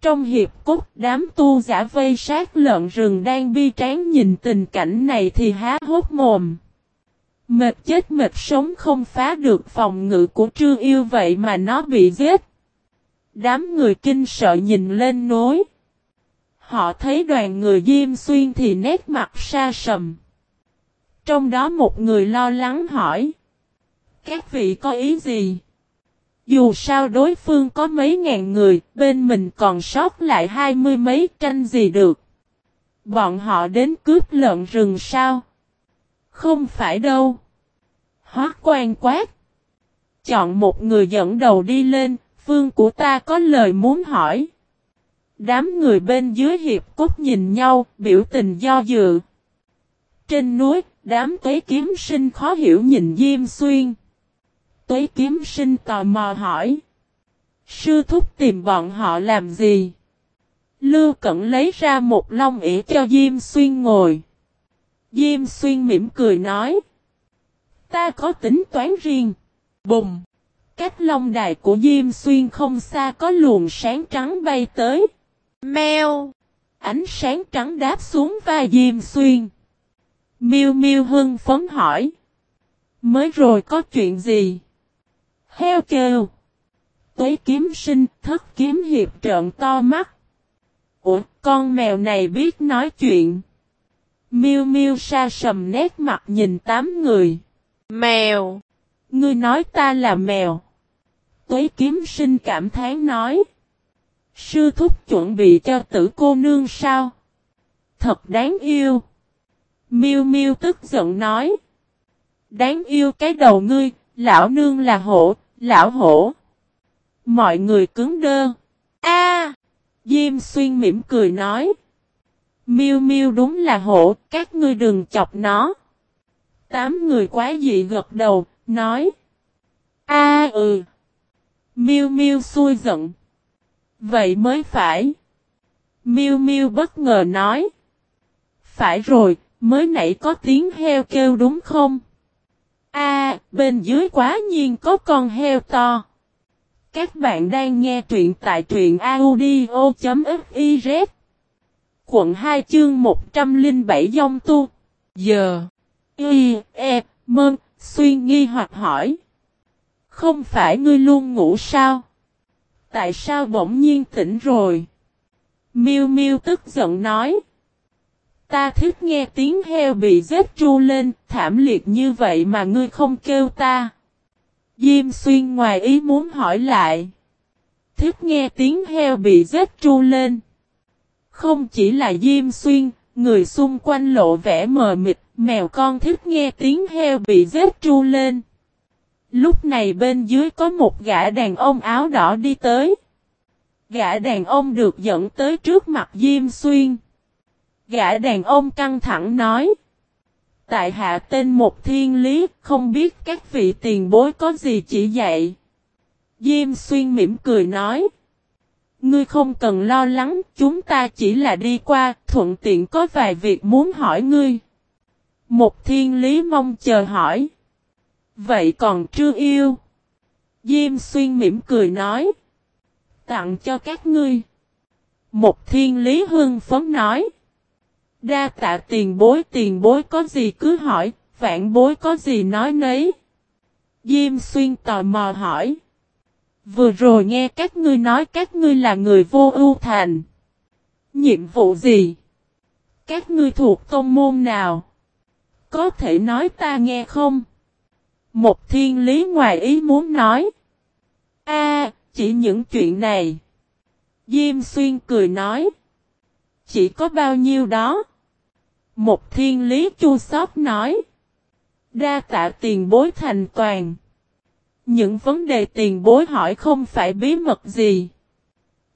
Trong hiệp cốt đám tu giả vây sát lợn rừng đang bi tráng nhìn tình cảnh này thì há hốt mồm. Mệt chết mệt sống không phá được phòng ngự của trư yêu vậy mà nó bị giết. Đám người kinh sợ nhìn lên nối. Họ thấy đoàn người diêm xuyên thì nét mặt xa sầm. Trong đó một người lo lắng hỏi. Các vị có ý gì? Dù sao đối phương có mấy ngàn người, bên mình còn sót lại hai mươi mấy tranh gì được. Bọn họ đến cướp lợn rừng sao? Không phải đâu. Hóa quan quát. Chọn một người dẫn đầu đi lên, phương của ta có lời muốn hỏi. Đám người bên dưới hiệp cốt nhìn nhau, biểu tình do dự. Trên núi, đám tuế kiếm sinh khó hiểu nhìn Diêm Xuyên. Tuế kiếm sinh tò mò hỏi. Sư thúc tìm bọn họ làm gì? Lưu Cẩn lấy ra một lông ỉa cho Diêm Xuyên ngồi. Diêm Xuyên mỉm cười nói. Ta có tính toán riêng. Bùng! Cách lông đài của Diêm Xuyên không xa có luồng sáng trắng bay tới. Mèo! Ánh sáng trắng đáp xuống vai Diêm Xuyên. Miêu Miêu hưng phấn hỏi. Mới rồi có chuyện gì? Heo kêu. Tuế kiếm sinh, thất kiếm hiệp trợn to mắt. Ủa, con mèo này biết nói chuyện. Miêu miêu sa sầm nét mặt nhìn tám người. Mèo. Ngươi nói ta là mèo. Tuế kiếm sinh cảm thán nói. Sư thúc chuẩn bị cho tử cô nương sao? Thật đáng yêu. Miêu miêu tức giận nói. Đáng yêu cái đầu ngươi, lão nương là hổ, lão hổ. Mọi người cứng đơ. A, Diêm xuyên mỉm cười nói. Miêu miêu đúng là hổ, các ngươi đừng chọc nó. Tám người quá dị gật đầu, nói. A ừ. Miêu miêu xui giận. Vậy mới phải. Miêu miêu bất ngờ nói. Phải rồi, mới nãy có tiếng heo kêu đúng không? A, bên dưới quá nhiên có con heo to. Các bạn đang nghe truyện tại truyện audio.fiz. Quận 2 chương 107 dông tu. Giờ. Y, E, Mơn, xuyên nghi hoặc hỏi. Không phải ngươi luôn ngủ sao? Tại sao bỗng nhiên tỉnh rồi? Miu Miu tức giận nói. Ta thích nghe tiếng heo bị giết tru lên, thảm liệt như vậy mà ngươi không kêu ta. Diêm xuyên ngoài ý muốn hỏi lại. Thích nghe tiếng heo bị giết tru lên. Không chỉ là Diêm xuyên, người xung quanh lộ vẻ mờ mịt, mèo con thích nghe tiếng heo bị giết tru lên. Lúc này bên dưới có một gã đàn ông áo đỏ đi tới. Gã đàn ông được dẫn tới trước mặt Diêm Xuyên. Gã đàn ông căng thẳng nói. Tại hạ tên một thiên lý, không biết các vị tiền bối có gì chỉ dạy. Diêm Xuyên mỉm cười nói. Ngươi không cần lo lắng, chúng ta chỉ là đi qua, thuận tiện có vài việc muốn hỏi ngươi. Một thiên lý mong chờ hỏi. Vậy còn chưa yêu? Diêm xuyên mỉm cười nói. Tặng cho các ngươi. Một thiên lý hương phấn nói. Đa tạ tiền bối tiền bối có gì cứ hỏi, vạn bối có gì nói nấy. Diêm xuyên tò mò hỏi. Vừa rồi nghe các ngươi nói các ngươi là người vô ưu thành. Nhiệm vụ gì? Các ngươi thuộc công môn nào? Có thể nói ta nghe không? Một thiên lý ngoài ý muốn nói. A, chỉ những chuyện này. Diêm xuyên cười nói. Chỉ có bao nhiêu đó. Một thiên lý chu sót nói. Đa tạ tiền bối thành toàn. Những vấn đề tiền bối hỏi không phải bí mật gì.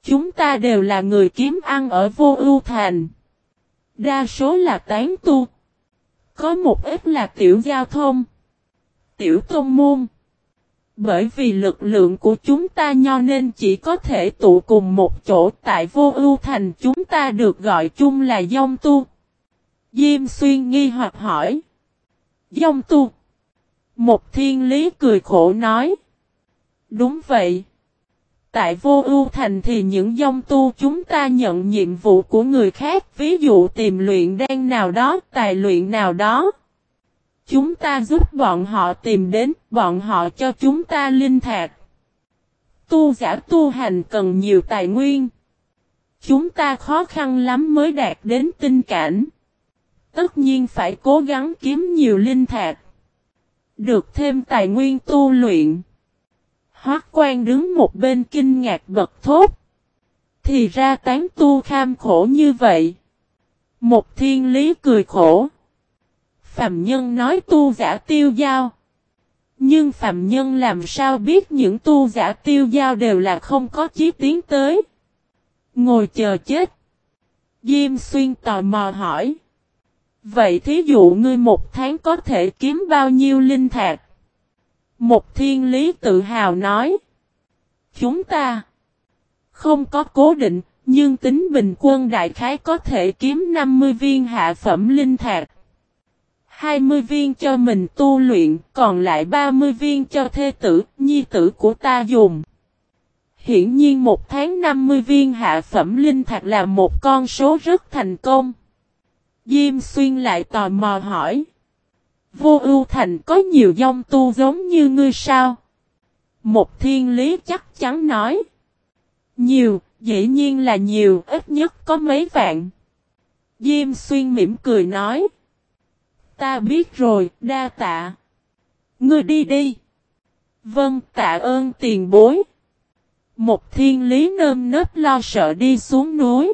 Chúng ta đều là người kiếm ăn ở vô ưu thành. Đa số là tán tu. Có một ít là tiểu giao thông tiểu tôn môn. Bởi vì lực lượng của chúng ta nho nên chỉ có thể tụ cùng một chỗ, tại vô ưu thành chúng ta được gọi chung là dông tu. Diêm xuyên nghi hoặc hỏi. Dông tu. Một thiên lý cười khổ nói. Đúng vậy. Tại vô ưu thành thì những dông tu chúng ta nhận nhiệm vụ của người khác ví dụ tìm luyện đan nào đó, tài luyện nào đó. Chúng ta giúp bọn họ tìm đến, bọn họ cho chúng ta linh thạc. Tu giả tu hành cần nhiều tài nguyên. Chúng ta khó khăn lắm mới đạt đến tinh cảnh. Tất nhiên phải cố gắng kiếm nhiều linh thạch, Được thêm tài nguyên tu luyện. Hoác quan đứng một bên kinh ngạc bật thốt. Thì ra tán tu kham khổ như vậy. Một thiên lý cười khổ. Phạm Nhân nói tu giả tiêu giao. Nhưng Phạm Nhân làm sao biết những tu giả tiêu giao đều là không có chí tiến tới. Ngồi chờ chết. Diêm Xuyên tò mò hỏi. Vậy thí dụ ngươi một tháng có thể kiếm bao nhiêu linh thạch? Một thiên lý tự hào nói. Chúng ta không có cố định, nhưng tính bình quân đại khái có thể kiếm 50 viên hạ phẩm linh thạch. 20 viên cho mình tu luyện, còn lại 30 viên cho thê tử, nhi tử của ta dùng. Hiển nhiên một tháng 50 viên hạ phẩm linh thạch là một con số rất thành công. Diêm xuyên lại tò mò hỏi. Vô ưu thành có nhiều dông tu giống như ngươi sao? Một thiên lý chắc chắn nói. Nhiều, dĩ nhiên là nhiều, ít nhất có mấy vạn. Diêm xuyên mỉm cười nói. Ta biết rồi, đa tạ. Ngươi đi đi. Vâng, tạ ơn tiền bối. Một thiên lý nơm nớp lo sợ đi xuống núi.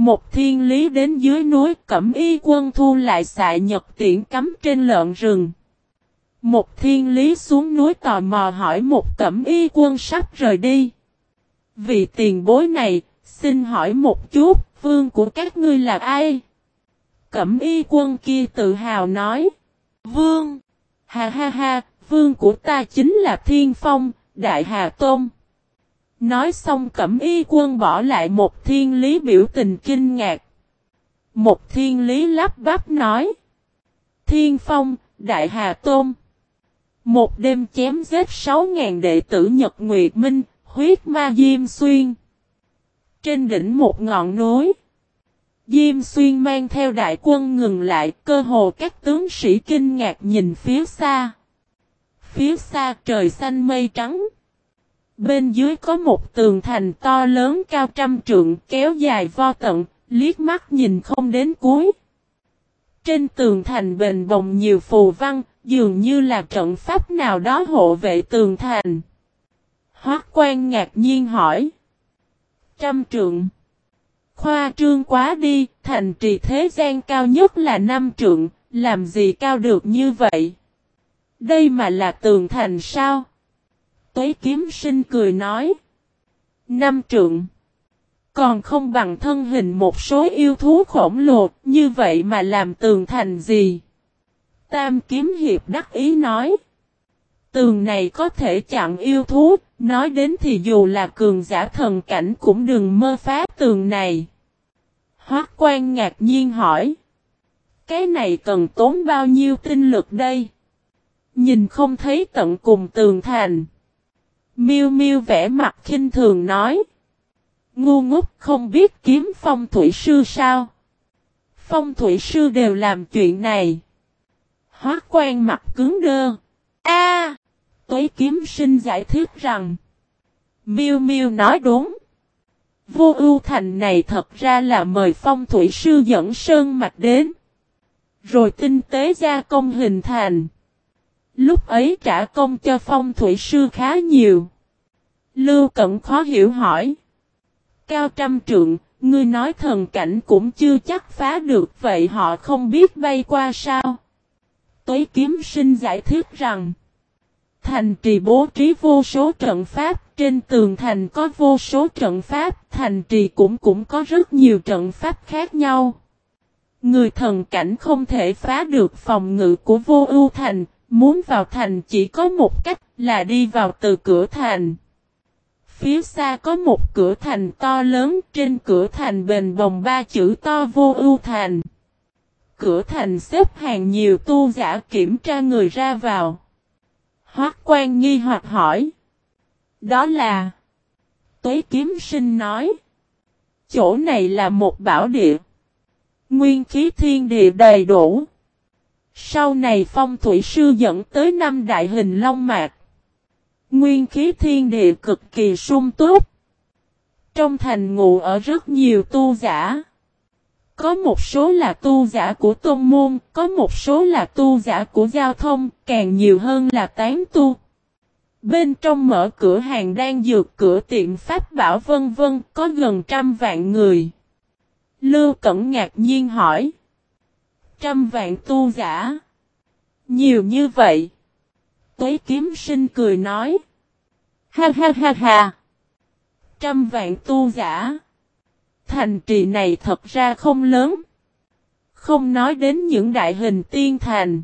Một thiên lý đến dưới núi cẩm y quân thu lại xạ nhật tiễn cắm trên lợn rừng. Một thiên lý xuống núi tò mò hỏi một cẩm y quân sắp rời đi. vì tiền bối này, xin hỏi một chút, vương của các ngươi là ai? Cẩm y quân kia tự hào nói. Vương! Ha ha ha, vương của ta chính là Thiên Phong, Đại Hà Tôn. Nói xong cẩm y quân bỏ lại một thiên lý biểu tình kinh ngạc. Một thiên lý lắp bắp nói. Thiên Phong, Đại Hà Tôn. Một đêm chém giết sáu ngàn đệ tử Nhật Nguyệt Minh, huyết ma Diêm Xuyên. Trên đỉnh một ngọn núi. Diêm Xuyên mang theo đại quân ngừng lại, cơ hồ các tướng sĩ kinh ngạc nhìn phía xa. Phía xa trời xanh mây trắng. Bên dưới có một tường thành to lớn cao trăm trượng kéo dài vo tận, liếc mắt nhìn không đến cuối. Trên tường thành bền bồng nhiều phù văn, dường như là trận pháp nào đó hộ vệ tường thành. Hoác quan ngạc nhiên hỏi. Trăm trượng. Khoa trương quá đi, thành trì thế gian cao nhất là năm trượng, làm gì cao được như vậy? Đây mà là tường thành sao? Tuế kiếm sinh cười nói. Năm trượng. Còn không bằng thân hình một số yêu thú khổng lồ, như vậy mà làm tường thành gì? Tam kiếm hiệp đắc ý nói. Tường này có thể chặn yêu thú, nói đến thì dù là cường giả thần cảnh cũng đừng mơ phá tường này. Hoác quan ngạc nhiên hỏi. Cái này cần tốn bao nhiêu tinh lực đây? Nhìn không thấy tận cùng tường thành. Miêu miêu vẽ mặt khinh thường nói. Ngu ngốc không biết kiếm phong thủy sư sao? Phong thủy sư đều làm chuyện này. Hóa quan mặt cứng đơ. A, à, Tuế kiếm sinh giải thích rằng. Miêu miêu nói đúng. Vô ưu thành này thật ra là mời phong thủy sư dẫn sơn mạch đến. Rồi tinh tế gia công hình thành. Lúc ấy trả công cho phong thủy sư khá nhiều. Lưu Cẩn khó hiểu hỏi. Cao trăm trượng, ngươi nói thần cảnh cũng chưa chắc phá được vậy họ không biết bay qua sao? Tuế kiếm sinh giải thích rằng. Thành trì bố trí vô số trận pháp, trên tường thành có vô số trận pháp, thành trì cũng cũng có rất nhiều trận pháp khác nhau. Người thần cảnh không thể phá được phòng ngự của vô ưu thành, muốn vào thành chỉ có một cách là đi vào từ cửa thành. Phía xa có một cửa thành to lớn, trên cửa thành bền bồng ba chữ to vô ưu thành. Cửa thành xếp hàng nhiều tu giả kiểm tra người ra vào. Hoác quan nghi hoặc hỏi. Đó là... Tuế kiếm sinh nói. Chỗ này là một bảo địa. Nguyên khí thiên địa đầy đủ. Sau này phong thủy sư dẫn tới năm đại hình long mạc. Nguyên khí thiên địa cực kỳ sung túc. Trong thành ngụ ở rất nhiều tu giả. Có một số là tu giả của tôn môn, có một số là tu giả của giao thông, càng nhiều hơn là tán tu. Bên trong mở cửa hàng đang dược cửa tiệm pháp bảo vân vân, có gần trăm vạn người. Lưu Cẩn ngạc nhiên hỏi. Trăm vạn tu giả. Nhiều như vậy. Tuế kiếm sinh cười nói. Ha ha ha ha. Trăm vạn tu giả. Thành trì này thật ra không lớn. Không nói đến những đại hình tiên thành.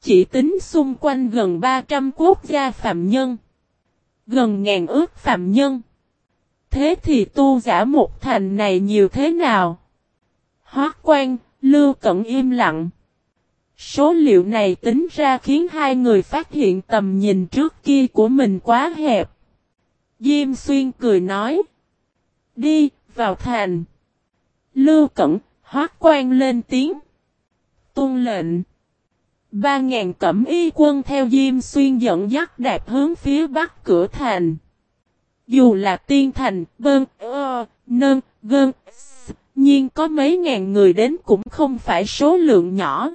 Chỉ tính xung quanh gần 300 quốc gia phạm nhân. Gần ngàn ước phạm nhân. Thế thì tu giả một thành này nhiều thế nào? hóa quan, lưu cẩn im lặng. Số liệu này tính ra khiến hai người phát hiện tầm nhìn trước kia của mình quá hẹp. Diêm xuyên cười nói. Đi, vào thành. Lưu cẩn, hoác quan lên tiếng. Tôn lệnh. Ba ngàn cẩm y quân theo Diêm Xuyên dẫn dắt đạp hướng phía bắc cửa thành. Dù là tiên thành, bơn, ơ, nơn, gơn, nhiên có mấy ngàn người đến cũng không phải số lượng nhỏ.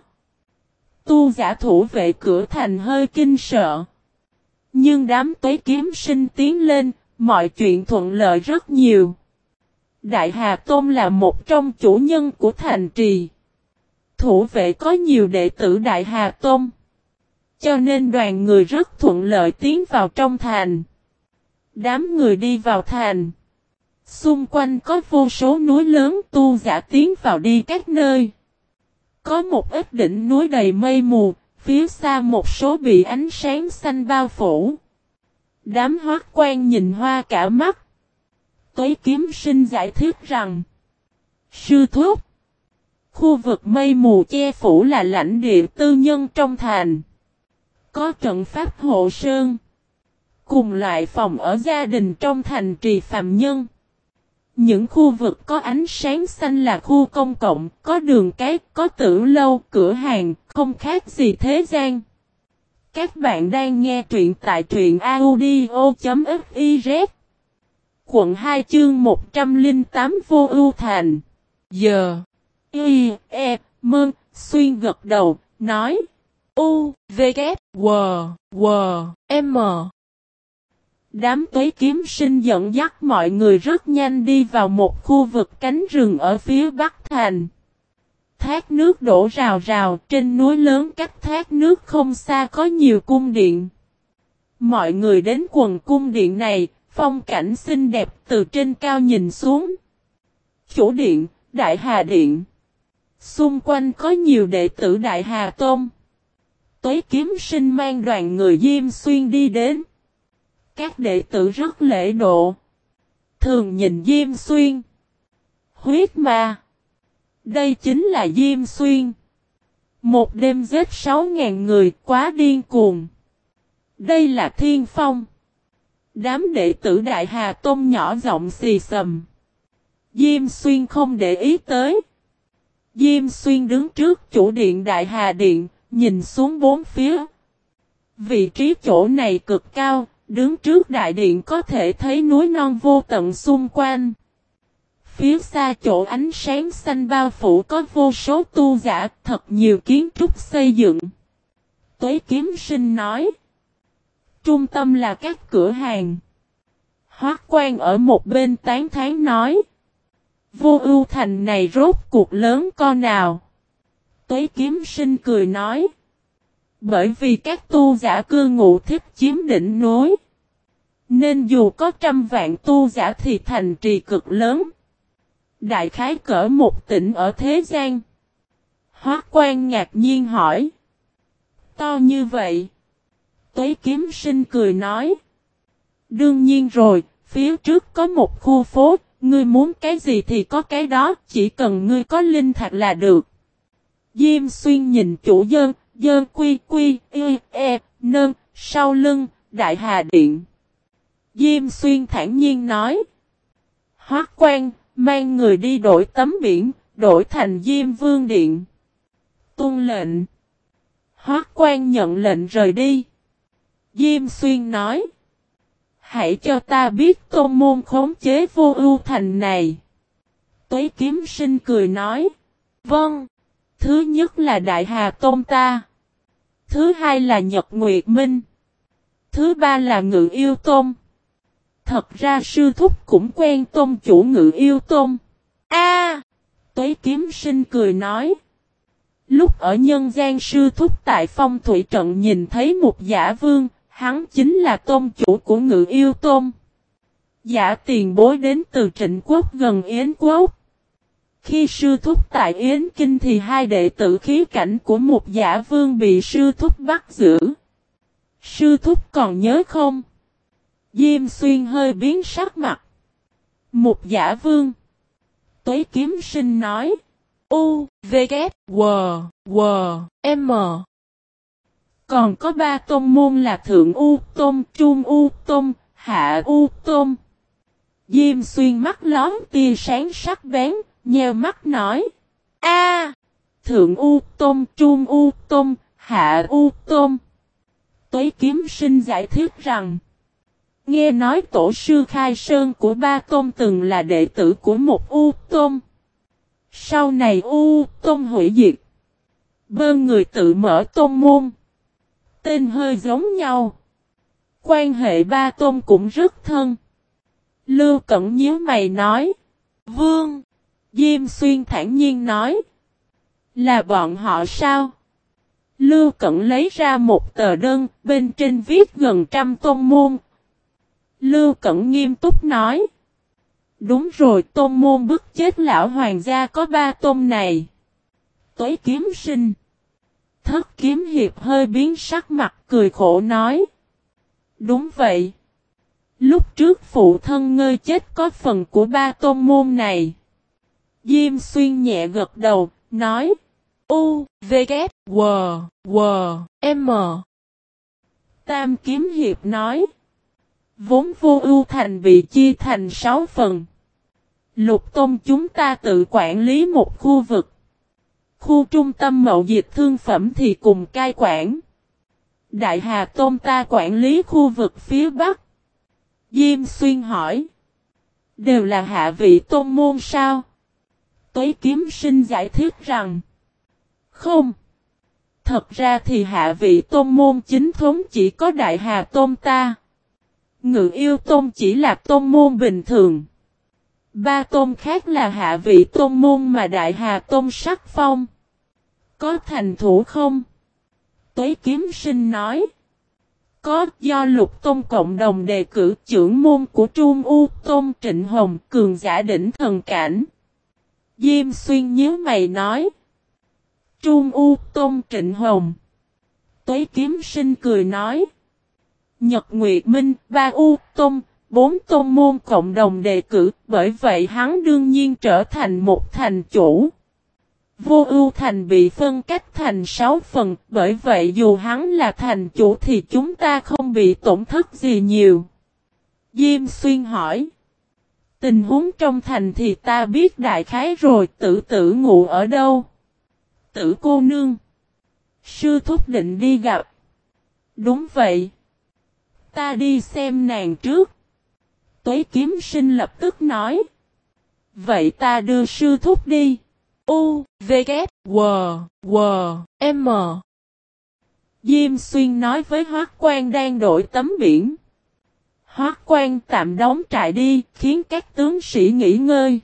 Tu giả thủ vệ cửa thành hơi kinh sợ. Nhưng đám tuế kiếm sinh tiến lên, mọi chuyện thuận lợi rất nhiều. Đại Hà Tôn là một trong chủ nhân của thành trì. Thủ vệ có nhiều đệ tử Đại Hà Tôn. Cho nên đoàn người rất thuận lợi tiến vào trong thành. Đám người đi vào thành. Xung quanh có vô số núi lớn tu giả tiến vào đi các nơi. Có một ít đỉnh núi đầy mây mù, phía xa một số bị ánh sáng xanh bao phủ. Đám hoác quan nhìn hoa cả mắt. Tuế kiếm sinh giải thích rằng Sư thúc Khu vực mây mù che phủ là lãnh địa tư nhân trong thành. Có trận pháp hộ sơn. Cùng loại phòng ở gia đình trong thành trì phạm nhân. Những khu vực có ánh sáng xanh là khu công cộng, có đường cát, có tử lâu, cửa hàng, không khác gì thế gian. Các bạn đang nghe truyện tại truyện audio.fiz Quận 2 chương 108 Vô Ưu Thành. Giờ Y, E, Mơn, Xuyên gật đầu, nói. U, V, K, W, W, M. Đám tuế kiếm sinh dẫn dắt mọi người rất nhanh đi vào một khu vực cánh rừng ở phía bắc thành. Thác nước đổ rào rào trên núi lớn cách thác nước không xa có nhiều cung điện. Mọi người đến quần cung điện này, phong cảnh xinh đẹp từ trên cao nhìn xuống. Chủ điện, Đại Hà Điện. Xung quanh có nhiều đệ tử Đại Hà Tôn. Tuế kiếm sinh mang đoàn người Diêm Xuyên đi đến. Các đệ tử rất lễ độ. Thường nhìn Diêm Xuyên. Huyết ma. Đây chính là Diêm Xuyên. Một đêm giết 6.000 người quá điên cuồng. Đây là Thiên Phong. Đám đệ tử Đại Hà Tôn nhỏ giọng xì sầm. Diêm Xuyên không để ý tới. Diêm Xuyên đứng trước chủ điện Đại Hà Điện, nhìn xuống bốn phía. Vị trí chỗ này cực cao, đứng trước đại điện có thể thấy núi non vô tận xung quanh. Phía xa chỗ ánh sáng xanh bao phủ có vô số tu giả, thật nhiều kiến trúc xây dựng. Tuế kiếm sinh nói. Trung tâm là các cửa hàng. Hoác quan ở một bên tán thán nói. Vô ưu thành này rốt cuộc lớn con nào. Tuế kiếm sinh cười nói. Bởi vì các tu giả cư ngụ thích chiếm đỉnh núi. Nên dù có trăm vạn tu giả thì thành trì cực lớn. Đại khái cỡ một tỉnh ở thế gian. Hóa quan ngạc nhiên hỏi. To như vậy. Tuế kiếm sinh cười nói. Đương nhiên rồi, phía trước có một khu phố, ngươi muốn cái gì thì có cái đó, chỉ cần ngươi có linh thạch là được. Diêm xuyên nhìn chủ dân, dơn quy quy, y, e, nơn, sau lưng, đại hà điện. Diêm xuyên thản nhiên nói. Hoác quan, mang người đi đổi tấm biển, đổi thành Diêm vương điện. tuân lệnh. Hoác quan nhận lệnh rời đi. Diêm xuyên nói. Hãy cho ta biết tôn môn khống chế vô ưu thành này. Tuế kiếm sinh cười nói. Vâng. Thứ nhất là Đại Hà Tôn ta. Thứ hai là Nhật Nguyệt Minh. Thứ ba là Ngự Yêu Tôn. Thật ra sư thúc cũng quen tôn chủ Ngự Yêu Tôn. A, Tuế kiếm sinh cười nói. Lúc ở nhân gian sư thúc tại phong thủy trận nhìn thấy một giả vương, hắn chính là tôn chủ của Ngự Yêu Tôn. Giả tiền bối đến từ trịnh quốc gần Yến quốc. Khi sư thúc tại Yến Kinh thì hai đệ tử khí cảnh của một giả vương bị sư thúc bắt giữ. Sư thúc còn nhớ không? Diêm xuyên hơi biến sắc mặt. Một giả vương. Tuế kiếm sinh nói. U, V, K, W, W, M. Còn có ba tôn môn là Thượng U Tôn, Trung U Tôn, Hạ U Tôn. Diêm xuyên mắt lón tia sáng sắc bén, nheo mắt nói. A Thượng U Tôn, Trung U Tôn, Hạ U Tôn. Tuế kiếm sinh giải thích rằng. Nghe nói tổ sư Khai Sơn của ba tôn từng là đệ tử của một U Tôn. Sau này U Tôn hủy diệt. Bơn người tự mở tôn môn. Tên hơi giống nhau. Quan hệ ba tôn cũng rất thân. Lưu Cẩn nhíu mày nói. Vương. Diêm Xuyên thản nhiên nói. Là bọn họ sao? Lưu Cẩn lấy ra một tờ đơn, bên trên viết gần trăm tôn môn. Lưu Cẩn nghiêm túc nói. Đúng rồi tôn môn bức chết lão hoàng gia có ba tôn này. Tối kiếm sinh. Thất kiếm hiệp hơi biến sắc mặt cười khổ nói. Đúng vậy. Lúc trước phụ thân ngươi chết có phần của ba tôn môn này. Diêm xuyên nhẹ gật đầu, nói. U, V, K, W, W, M. Tam kiếm hiệp nói. Vốn vô ưu thành bị chia thành sáu phần. Lục tôn chúng ta tự quản lý một khu vực. Khu trung tâm mậu dịch thương phẩm thì cùng cai quản. Đại Hà Tôn ta quản lý khu vực phía Bắc. Diêm Xuyên hỏi. Đều là hạ vị tôn môn sao? Tuế kiếm sinh giải thích rằng. Không. Thật ra thì hạ vị tôn môn chính thống chỉ có Đại Hà Tôn ta. Ngự yêu tôn chỉ là tôn môn bình thường. Ba tôn khác là hạ vị tôn môn mà Đại Hà Tôn sắc phong. Có thành thủ không? Tuế kiếm sinh nói. Có do lục tôn cộng đồng đề cử trưởng môn của Trung U Tôn Trịnh Hồng cường giả đỉnh thần cảnh. Diêm xuyên nhớ mày nói. Trung U Tôn Trịnh Hồng. Tuế kiếm sinh cười nói. Nhật Nguyệt Minh, ba U Tôn, bốn tôn môn cộng đồng đề cử, bởi vậy hắn đương nhiên trở thành một thành chủ. Vô ưu thành bị phân cách thành sáu phần, bởi vậy dù hắn là thành chủ thì chúng ta không bị tổn thất gì nhiều. Diêm xuyên hỏi. Tình huống trong thành thì ta biết đại khái rồi tử tử ngủ ở đâu. Tử cô nương. Sư thúc định đi gặp. Đúng vậy. Ta đi xem nàng trước. Tuế kiếm sinh lập tức nói. Vậy ta đưa sư thúc đi. U, V, K, W, W, M. Diêm xuyên nói với Hoác Quan đang đổi tấm biển. Hoác Quan tạm đóng trại đi, khiến các tướng sĩ nghỉ ngơi.